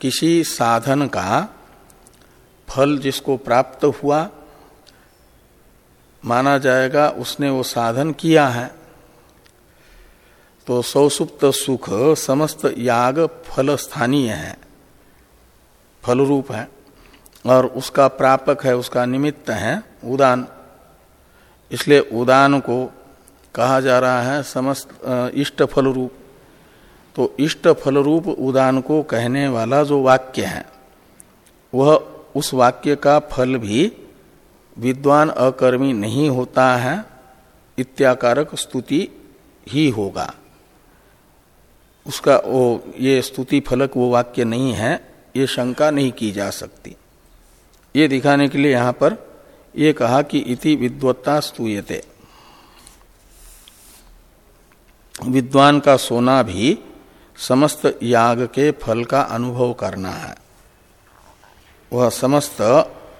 किसी साधन का फल जिसको प्राप्त हुआ, माना जाएगा उसने वो साधन किया है। तो सौसुप्त सुख समस्त याग फल स्थानीय है फल रूप है, और उसका प्रापक है, उसका निमित्त है उदान। इसलिए उदान को कहा जा रहा है समस्त इष्ट फल रूप तो इष्ट फल रूप उदान को कहने वाला जो वाक्य है, वह उस वाक्य का फल भी विद्वान अकर्मी नहीं होता है, इत्याकारक स्तुति ही होगा। उसका वो, ये स्तुति फलक, वो वाक्य नहीं है, ये शंका नहीं की जा सकती। ये दिखाने के लिए यहाँ पर ये कहा कि इति विद्वत्ता स्तूयते। विद्वान का सोना भी समस्त याग के फल का अनुभव करना है। वह समस्त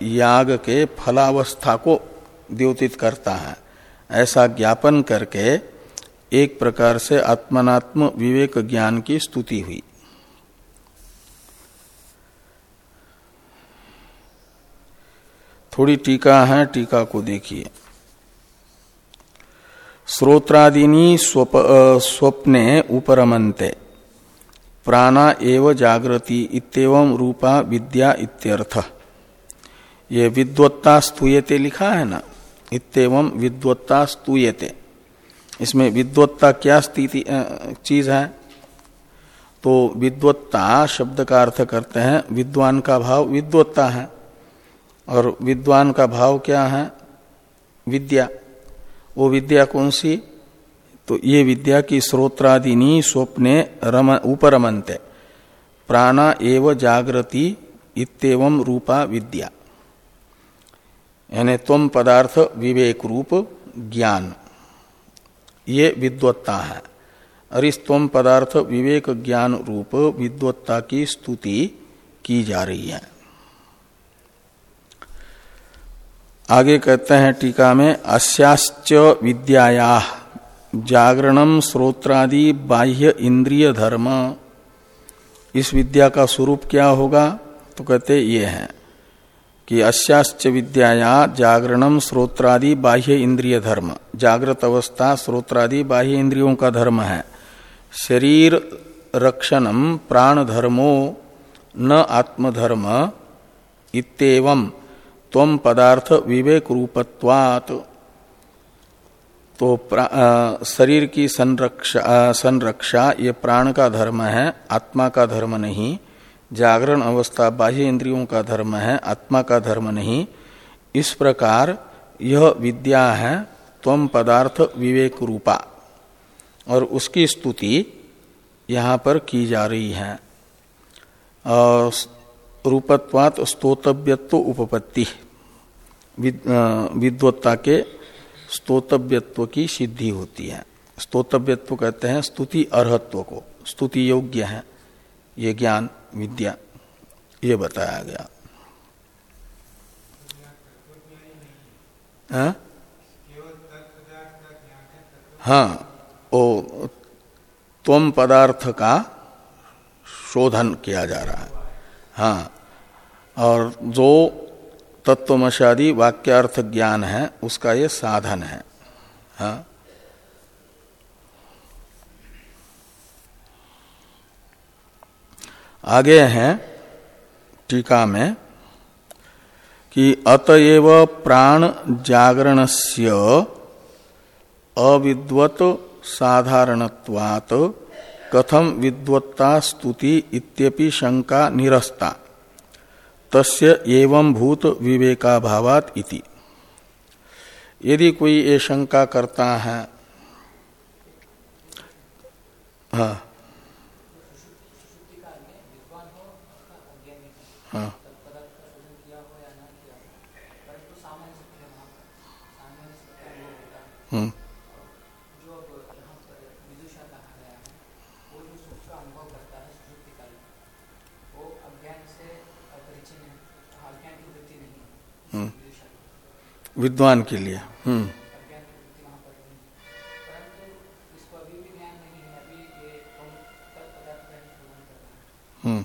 याग के फलावस्था को द्योतित करता है। ऐसा ज्ञापन करके एक प्रकार से आत्मनात्म विवेक ज्ञान की स्तुति हुई। थोड़ी टीका है, टीका को देखिए। श्रोत्रादिनी स्वप्ने उपरमंते प्राणा एव जागृति इतव रूपा विद्या इत्यर्थ। ये विद्वत्ता स्तूयते लिखा है ना? इतव विद्वत्ता स्तूयते। इसमें विद्वत्ता क्या स्थिति चीज़ है? तो विद्वत्ता शब्द का अर्थ करते हैं, विद्वान का भाव विद्वत्ता है। और विद्वान का भाव क्या है? विद्या। वो विद्या कौन सी? तो ये विद्या की स्रोत्रादिनी स्वप्ने रम, उपरमनते। प्राणा एव जागृति इतव रूपा विद्या। यानी तम पदार्थ विवेक रूप ज्ञान। ये विद्वत्ता है। और इस तम पदार्थ विवेक ज्ञान रूप विद्वत्ता की स्तुति की जा रही है। आगे कहते हैं टीका में, अस्याश्च विद्याया जागरणम श्रोत्रादि बाह्य इंद्रिय धर्म। इस विद्या का स्वरूप क्या होगा? तो कहते ये है कि अस्याश्च विद्याया जागरणम स्रोत्रादि बाह्य इंद्रिय धर्म। जागृत अवस्था श्रोत्रादि बाह्य इंद्रियों का धर्म है। शरीर रक्षणम प्राण धर्मो न आत्मधर्म इतम तम पदार्थ विवेक रूपत्वात् तो शरीर की संरक्षा संरक्षा ये प्राण का धर्म है, आत्मा का धर्म नहीं। जागरण अवस्था बाह्य इंद्रियों का धर्म है, आत्मा का धर्म नहीं। इस प्रकार यह विद्या है तम पदार्थ विवेक रूपा। और उसकी स्तुति यहाँ पर की जा रही है। रूपत्वात स्तोतव्यत्व उपपत्ति। विद्वत्ता के स्तोतव्यत्व की सिद्धि होती है। स्तोतव्यत्व कहते हैं स्तुति अर्हत्व को। स्तुति योग्य है। ये ज्ञान। विद्या ये बताया गया। हाँ, हाँ ओ तम पदार्थ का शोधन किया जा रहा है। हाँ और जो तत्वमशादी वाक्यार्थ ज्ञान है उसका ये साधन है। हाँ? आगे हैं टीका में कि अतएव प्राण जागरणस्य अविद्वत साधारणत्वात् कथम विद्वत्ता स्तुति इत्यपि शंका निरस्ता। तस्य एवं भूत विवेका भावात इति। यदि कोई ये शंका करता है हाँ हाँ। हम्म। हम्म। हम्म। विद्वान के लिए। हम्म। हम्म।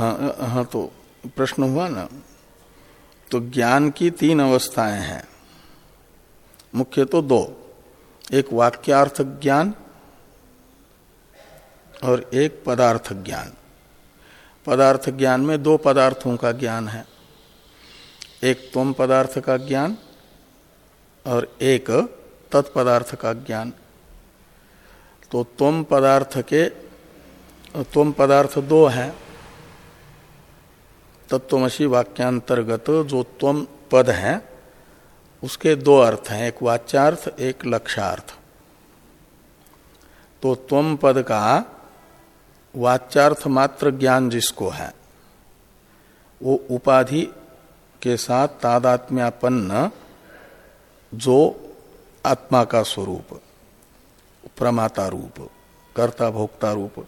हाँ हाँ तो प्रश्न हुआ ना। तो ज्ञान की तीन अवस्थाएँ हैं। मुख्य तो दो, एक वाक्यार्थ ज्ञान और एक पदार्थ ज्ञान। पदार्थ ज्ञान में दो पदार्थों का ज्ञान है। एक तुम पदार्थ का ज्ञान और एक तत्पदार्थ का ज्ञान। तो तुम पदार्थ के, तुम पदार्थ दो हैं। तत्वमसी वाक्यांतर्गत जो तुम पद है, उसके दो अर्थ हैं, एक वाच्यार्थ, एक लक्षार्थ। तो तुम पद का वाच्यार्थ मात्र ज्ञान जिसको है, वो उपाधि के साथ तादात्म्यापन्न जो आत्मा का स्वरूप, प्रमाता रूप, कर्ता भोक्ता रूप,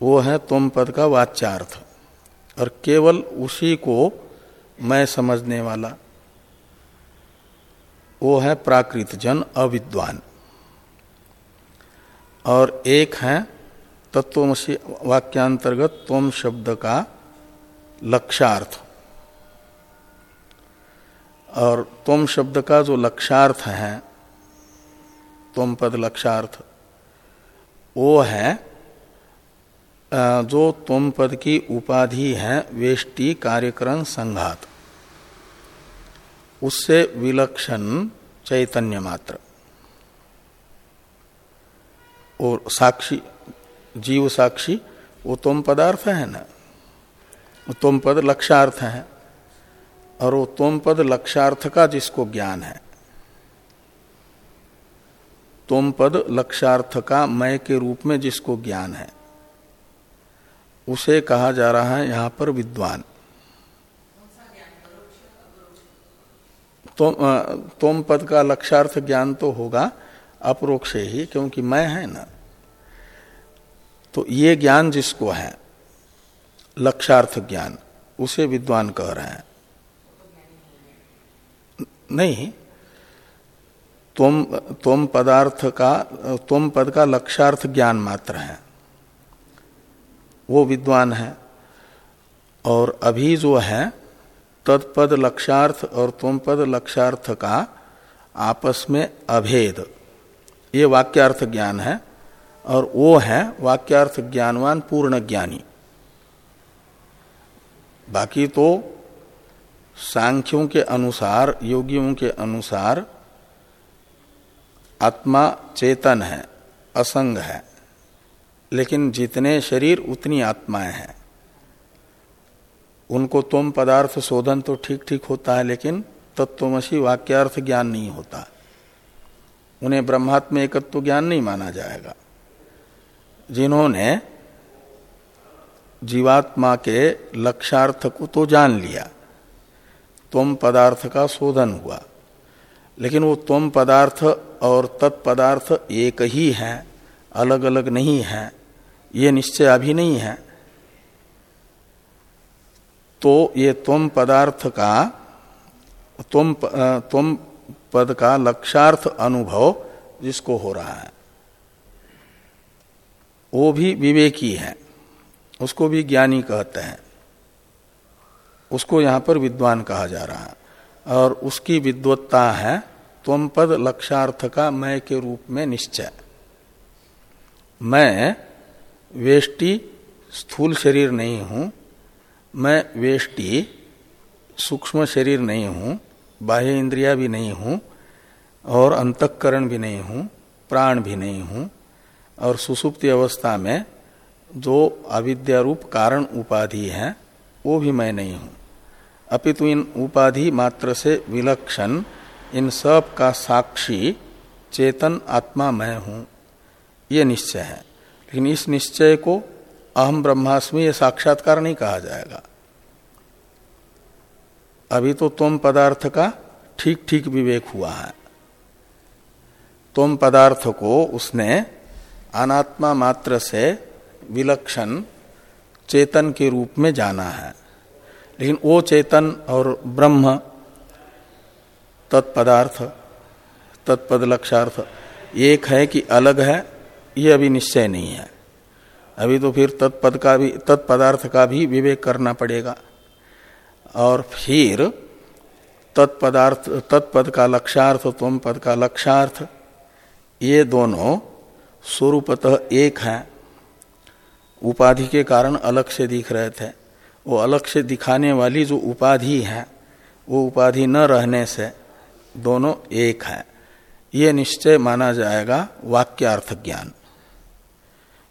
वो है तुम पद का वाच्यार्थ। और केवल उसी को मैं समझने वाला। वो है प्राकृत जन अविद्वान। और एक है तत्वमसी वाक्यांतर्गत तोम शब्द का लक्षार्थ। और तोम शब्द का जो लक्षार्थ है तोम पद लक्षार्थ, वो है जो तोम पद की उपाधि है, वेष्टि कार्यक्रम संघात। उससे विलक्षण चैतन्य मात्र। और साक्षी, जीव साक्षी, वो तुम पदार्थ है ना? तुम पद लक्षार्थ है। और वो तुम पद लक्षार्थ का जिसको ज्ञान है। तुम पद लक्षार्थ का मय के रूप में जिसको ज्ञान है। उसे कहा जा रहा है यहाँ पर विद्वान। तोम तोम पद का लक्षार्थ ज्ञान तो होगा, अपरोक्ष ही, क्योंकि मैं है ना। तो ये ज्ञान जिसको है लक्षार्थ ज्ञान, उसे विद्वान कह रहे हैं। नहीं, तुम तुम पदार्थ का, तुम पद का लक्षार्थ ज्ञान मात्र है। वो विद्वान है। और अभी जो है, तत्पद लक्षार्थ और तुम पद लक्षार्थ का आपस में अभेद। ये वाक्यार्थ ज्ञान है, और वो है वाक्यार्थ ज्ञानवान पूर्ण ज्ञानी बाकी तो सांख्यों के अनुसार, योगियों के अनुसार आत्मा चेतन है, असंग है। लेकिन जितने शरीर, उतनी आत्माएँ हैं। उनको तुम पदार्थ शोधन तो ठीक ठीक होता है, लेकिन तत्वमसी वाक्यार्थ ज्ञान नहीं होता। उन्हें ब्रह्मात्म एकत्व ज्ञान नहीं माना जाएगा। जिन्होंने जीवात्मा के लक्षार्थ को तो जान लिया। तुम पदार्थ का शोधन हुआ। लेकिन वो तुम पदार्थ और तत्पदार्थ एक ही है अलग अलग नहीं है। ये निश्चय अभी नहीं है। तो ये तुम पदार्थ का तुम तुम पद का लक्षार्थ अनुभव जिसको हो रहा है, वो भी विवेकी है, उसको भी ज्ञानी कहते हैं, उसको यहाँ पर विद्वान कहा जा रहा है, और उसकी विद्वत्ता है तुम पद लक्षार्थ का मैं के रूप में निश्चय। मैं वेष्टि, स्थूल शरीर नहीं हूँ। मैं वेष्टि, सूक्ष्म शरीर नहीं हूँ। बाह्य इंद्रिया भी नहीं हूँ और अंतकरण भी नहीं हूँ, प्राण भी नहीं हूँ। और सुसुप्ति अवस्था में जो अविद्यारूप कारण उपाधि है, वो भी मैं नहीं हूँ। अपितु इन उपाधि मात्र से विलक्षण, इन सब का साक्षी चेतन आत्मा मैं हूँ। ये निश्चय है। लेकिन इस निश्चय को अहम ब्रह्मास्मि ये साक्षात्कार नहीं कहा जाएगा। अभी तो तुम पदार्थ का ठीक ठीक विवेक हुआ है। तुम पदार्थ को उसने अनात्मा मात्र से विलक्षण चेतन के रूप में जाना है। लेकिन वो चेतन और ब्रह्म तत्पदार्थ तत्पद लक्षार्थ एक है कि अलग है ये अभी निश्चय नहीं है। अभी तो फिर तत्पद का भी, तत्पदार्थ का भी विवेक करना पड़ेगा। और फिर तत्पदार्थ, तत्पद का लक्षार्थ, तुम पद का लक्षार्थ, ये दोनों स्वरूपतः एक हैं। उपाधि के कारण अलग से दिख रहे थे। वो अलग से दिखाने वाली जो उपाधि है, वो उपाधि न रहने से दोनों एक है। ये निश्चय माना जाएगा वाक्यार्थ ज्ञान।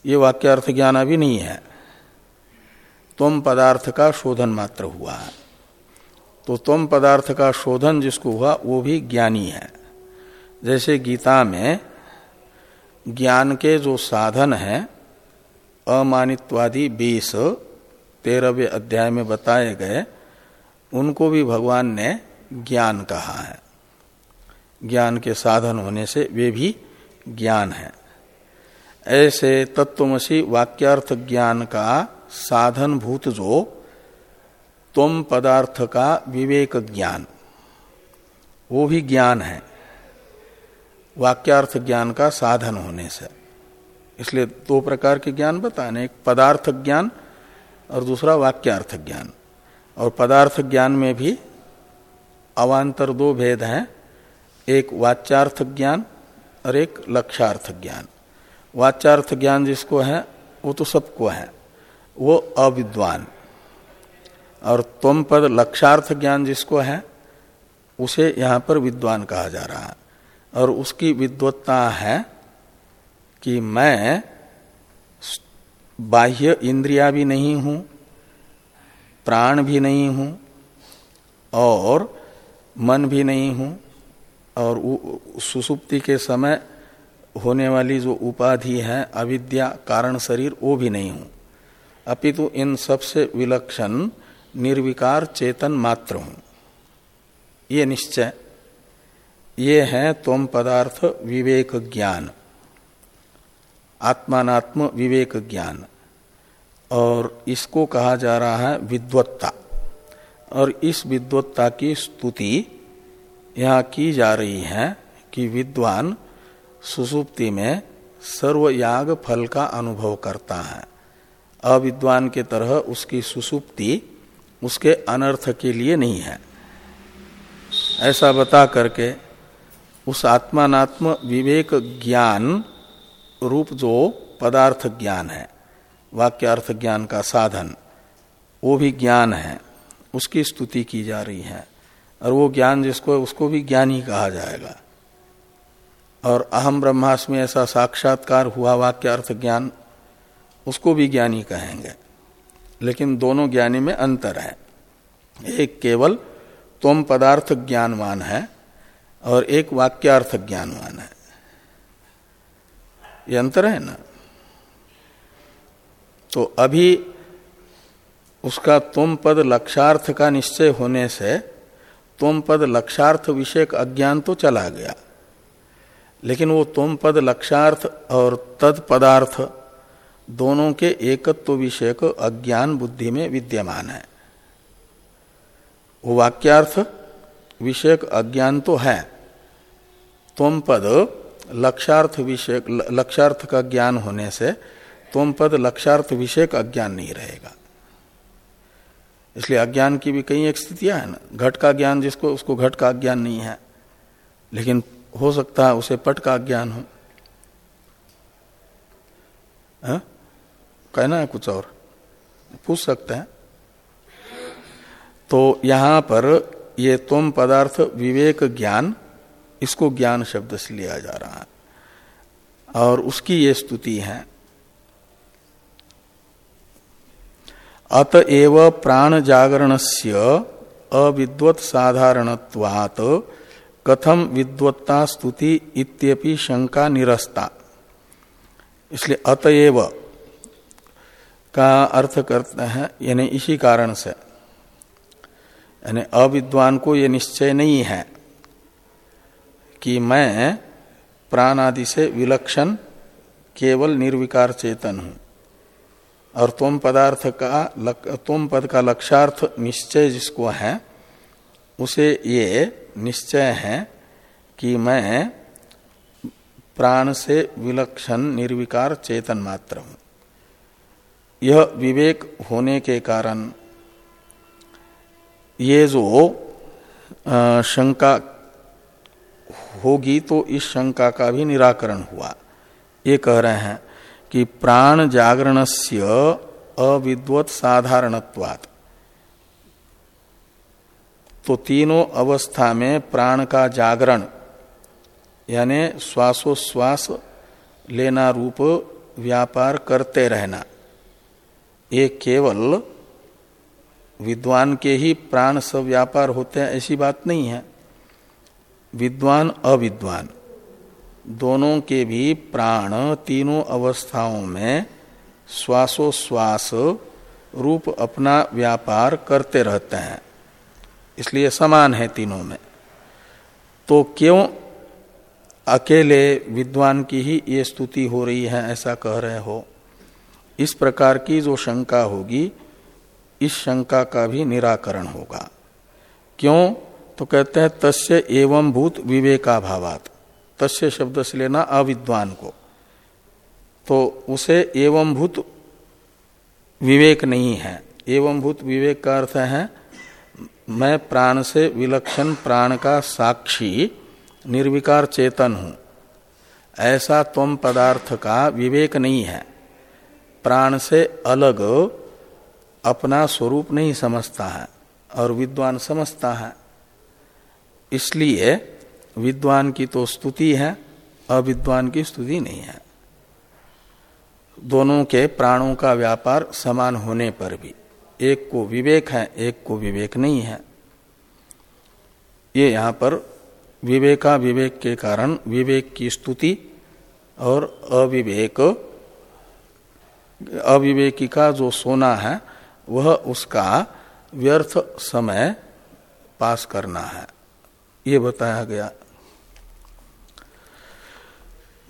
ये वाक्यार्थ ज्ञान अभी नहीं है। तुम पदार्थ का शोधन मात्र हुआ। है तो तुम पदार्थ का शोधन जिसको हुआ, वो भी ज्ञानी है। जैसे गीता में ज्ञान के जो साधन है, अमानित्वादी बीस तेरहवे अध्याय में बताए गए, उनको भी भगवान ने ज्ञान कहा है। ज्ञान के साधन होने से वे भी ज्ञान है। ऐसे तत्वमसी वाक्यार्थ ज्ञान का साधन भूत जो तुम पदार्थ का विवेक ज्ञान वो भी ज्ञान है। वाक्यार्थ ज्ञान का साधन होने से। इसलिए दो प्रकार के ज्ञान बताने। एक पदार्थ ज्ञान और दूसरा वाक्यार्थ ज्ञान और पदार्थ ज्ञान में भी अवान्तर दो भेद हैं। एक वाच्यार्थ ज्ञान और एक लक्षार्थ ज्ञान वाच्यार्थ ज्ञान जिसको है, वो तो सबको है। वो अविद्वान। और तुम पद लक्षार्थ ज्ञान जिसको है, उसे यहाँ पर विद्वान कहा जा रहा है। और उसकी विद्वत्ता है कि मैं बाह्य इंद्रिया भी नहीं हूँ, प्राण भी नहीं हूँ, और मन भी नहीं हूँ, और सुसुप्ति के समय होने वाली जो उपाधि है, अविद्या, कारण शरीर, वो भी नहीं हूँ। अपितु इन सबसे विलक्षण, निर्विकार चेतन मात्र हूँ। ये निश्चय। ये है तुम पदार्थ विवेक ज्ञान। आत्मात्म विवेक ज्ञान। और इसको कहा जा रहा है विद्वत्ता। और इस विद्वत्ता की स्तुति यहाँ की जा रही है कि विद्वान सुसुप्ति में सर्वयाग फल का अनुभव करता है। अविद्वान के तरह उसकी सुसुप्ति उसके अनर्थ के लिए नहीं है। ऐसा बता करके उस आत्मात्म विवेक ज्ञान रूप जो पदार्थ ज्ञान है, वाक्यार्थ ज्ञान का साधन, वो भी ज्ञान है, उसकी स्तुति की जा रही है। और वो ज्ञान जिसको उसको भी ज्ञानी कहा जाएगा। और अहम ब्रह्मास्मि ऐसा साक्षात्कार हुआ वाक्य अर्थ ज्ञान, उसको भी ज्ञानी कहेंगे। लेकिन दोनों ज्ञानी में अंतर है। एक केवल तुम पदार्थ ज्ञानवान है और एक वाक्यार्थ ज्ञानवान है। ये अंतर है ना? तो अभी उसका तुम पद लक्षार्थ का निश्चय होने से तुम पद लक्षार्थ विषयक अज्ञान तो चला गया। लेकिन वो तुम पद लक्षार्थ और तद पदार्थ दोनों के एकत्व विषयक अज्ञान बुद्धि में विद्यमान है। वो वाक्यार्थ विषयक अज्ञान तो है। तुम पद लक्षार्थ विषय लक्षार्थ का ज्ञान होने से तुम पद लक्षार्थ विषयक अज्ञान नहीं रहेगा। इसलिए अज्ञान की भी कई एक स्थितियाँ है ना। घट का ज्ञान जिसको, उसको घट का ज्ञान नहीं है। लेकिन हो सकता है उसे पट का ज्ञान हो। हाँ? कहना है कुछ और। पूछ सकते हैं। तो यहाँ पर ये तुम पदार्थ विवेक ज्ञान, इसको ज्ञान शब्द से लिया जा रहा है। और उसकी ये स्तुति है। अतएव प्राण जागरण से अविद्वत साधारणत्वात् कथम विद्वत्ता स्तुति इत्यपि शंका निरस्ता। इसलिए अतएव का अर्थ करते हैं, यानी इसी कारण से। यानी अविद्वान को यह निश्चय नहीं है कि मैं प्राण आदि से विलक्षण, केवल निर्विकार चेतन हूँ। और तुम पदार्थ का तुम पद का लक्षार्थ निश्चय जिसको है, उसे ये निश्चय है कि मैं प्राण से विलक्षण, निर्विकार, चेतन मात्र हूँ। यह विवेक होने के कारण ये जो शंका होगी तो इस शंका का भी निराकरण हुआ। ये कह रहे हैं कि प्राण जागरण से अविद्वत साधारणत्वात्। तो तीनों अवस्था में प्राण का जागरण, यानी श्वासोश्वास लेना रूप व्यापार करते रहना, ये केवल विद्वान के ही प्राण सब व्यापार होते हैं, ऐसी बात नहीं है। विद्वान, अविद्वान, दोनों के भी प्राण तीनों अवस्थाओं में श्वासोश्वास रूप अपना व्यापार करते रहते हैं। इसलिए समान है तीनों में। तो क्यों अकेले विद्वान की ही ये स्तुति हो रही है, ऐसा कह रहे हो? इस प्रकार की जो शंका होगी, इस शंका का भी निराकरण होगा। क्यों? तो कहते हैं, तस्य एवं भूत विवेका भावात तस्य शब्द से लेना अविद्वान को। तो उसे एवं भूत विवेक नहीं है। एवं भूत विवेक का अर्थ है मैं प्राण से विलक्षण प्राण का साक्षी, निर्विकार चेतन हूँ। ऐसा तम पदार्थ का विवेक नहीं है। प्राण से अलग अपना स्वरूप नहीं समझता है और विद्वान समझता है। इसलिए विद्वान की तो स्तुति है, अविद्वान की स्तुति नहीं है। दोनों के प्राणों का व्यापार समान होने पर भी। एक को विवेक है, एक को विवेक नहीं है। ये यहाँ पर विवेका विवेक के कारण विवेक की स्तुति और अविवेक अविवेकी का जो सोना है, वह उसका व्यर्थ समय पास करना है। ये बताया गया।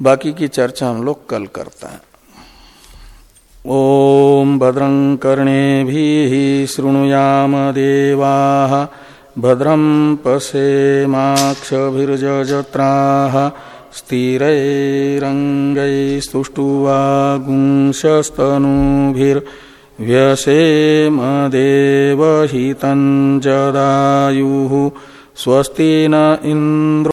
बाकी की चर्चा हम लोग कल करते हैं। ओम भद्रं कर्णे शृणुयाम देवा भद्रं पशेमाक्षभिर्जत्रा स्थिरैरङ्गैस्तुष्टुवागुंशस्तनूभिर्व्यसेम देवहितं स्वस्ति न इन्द्र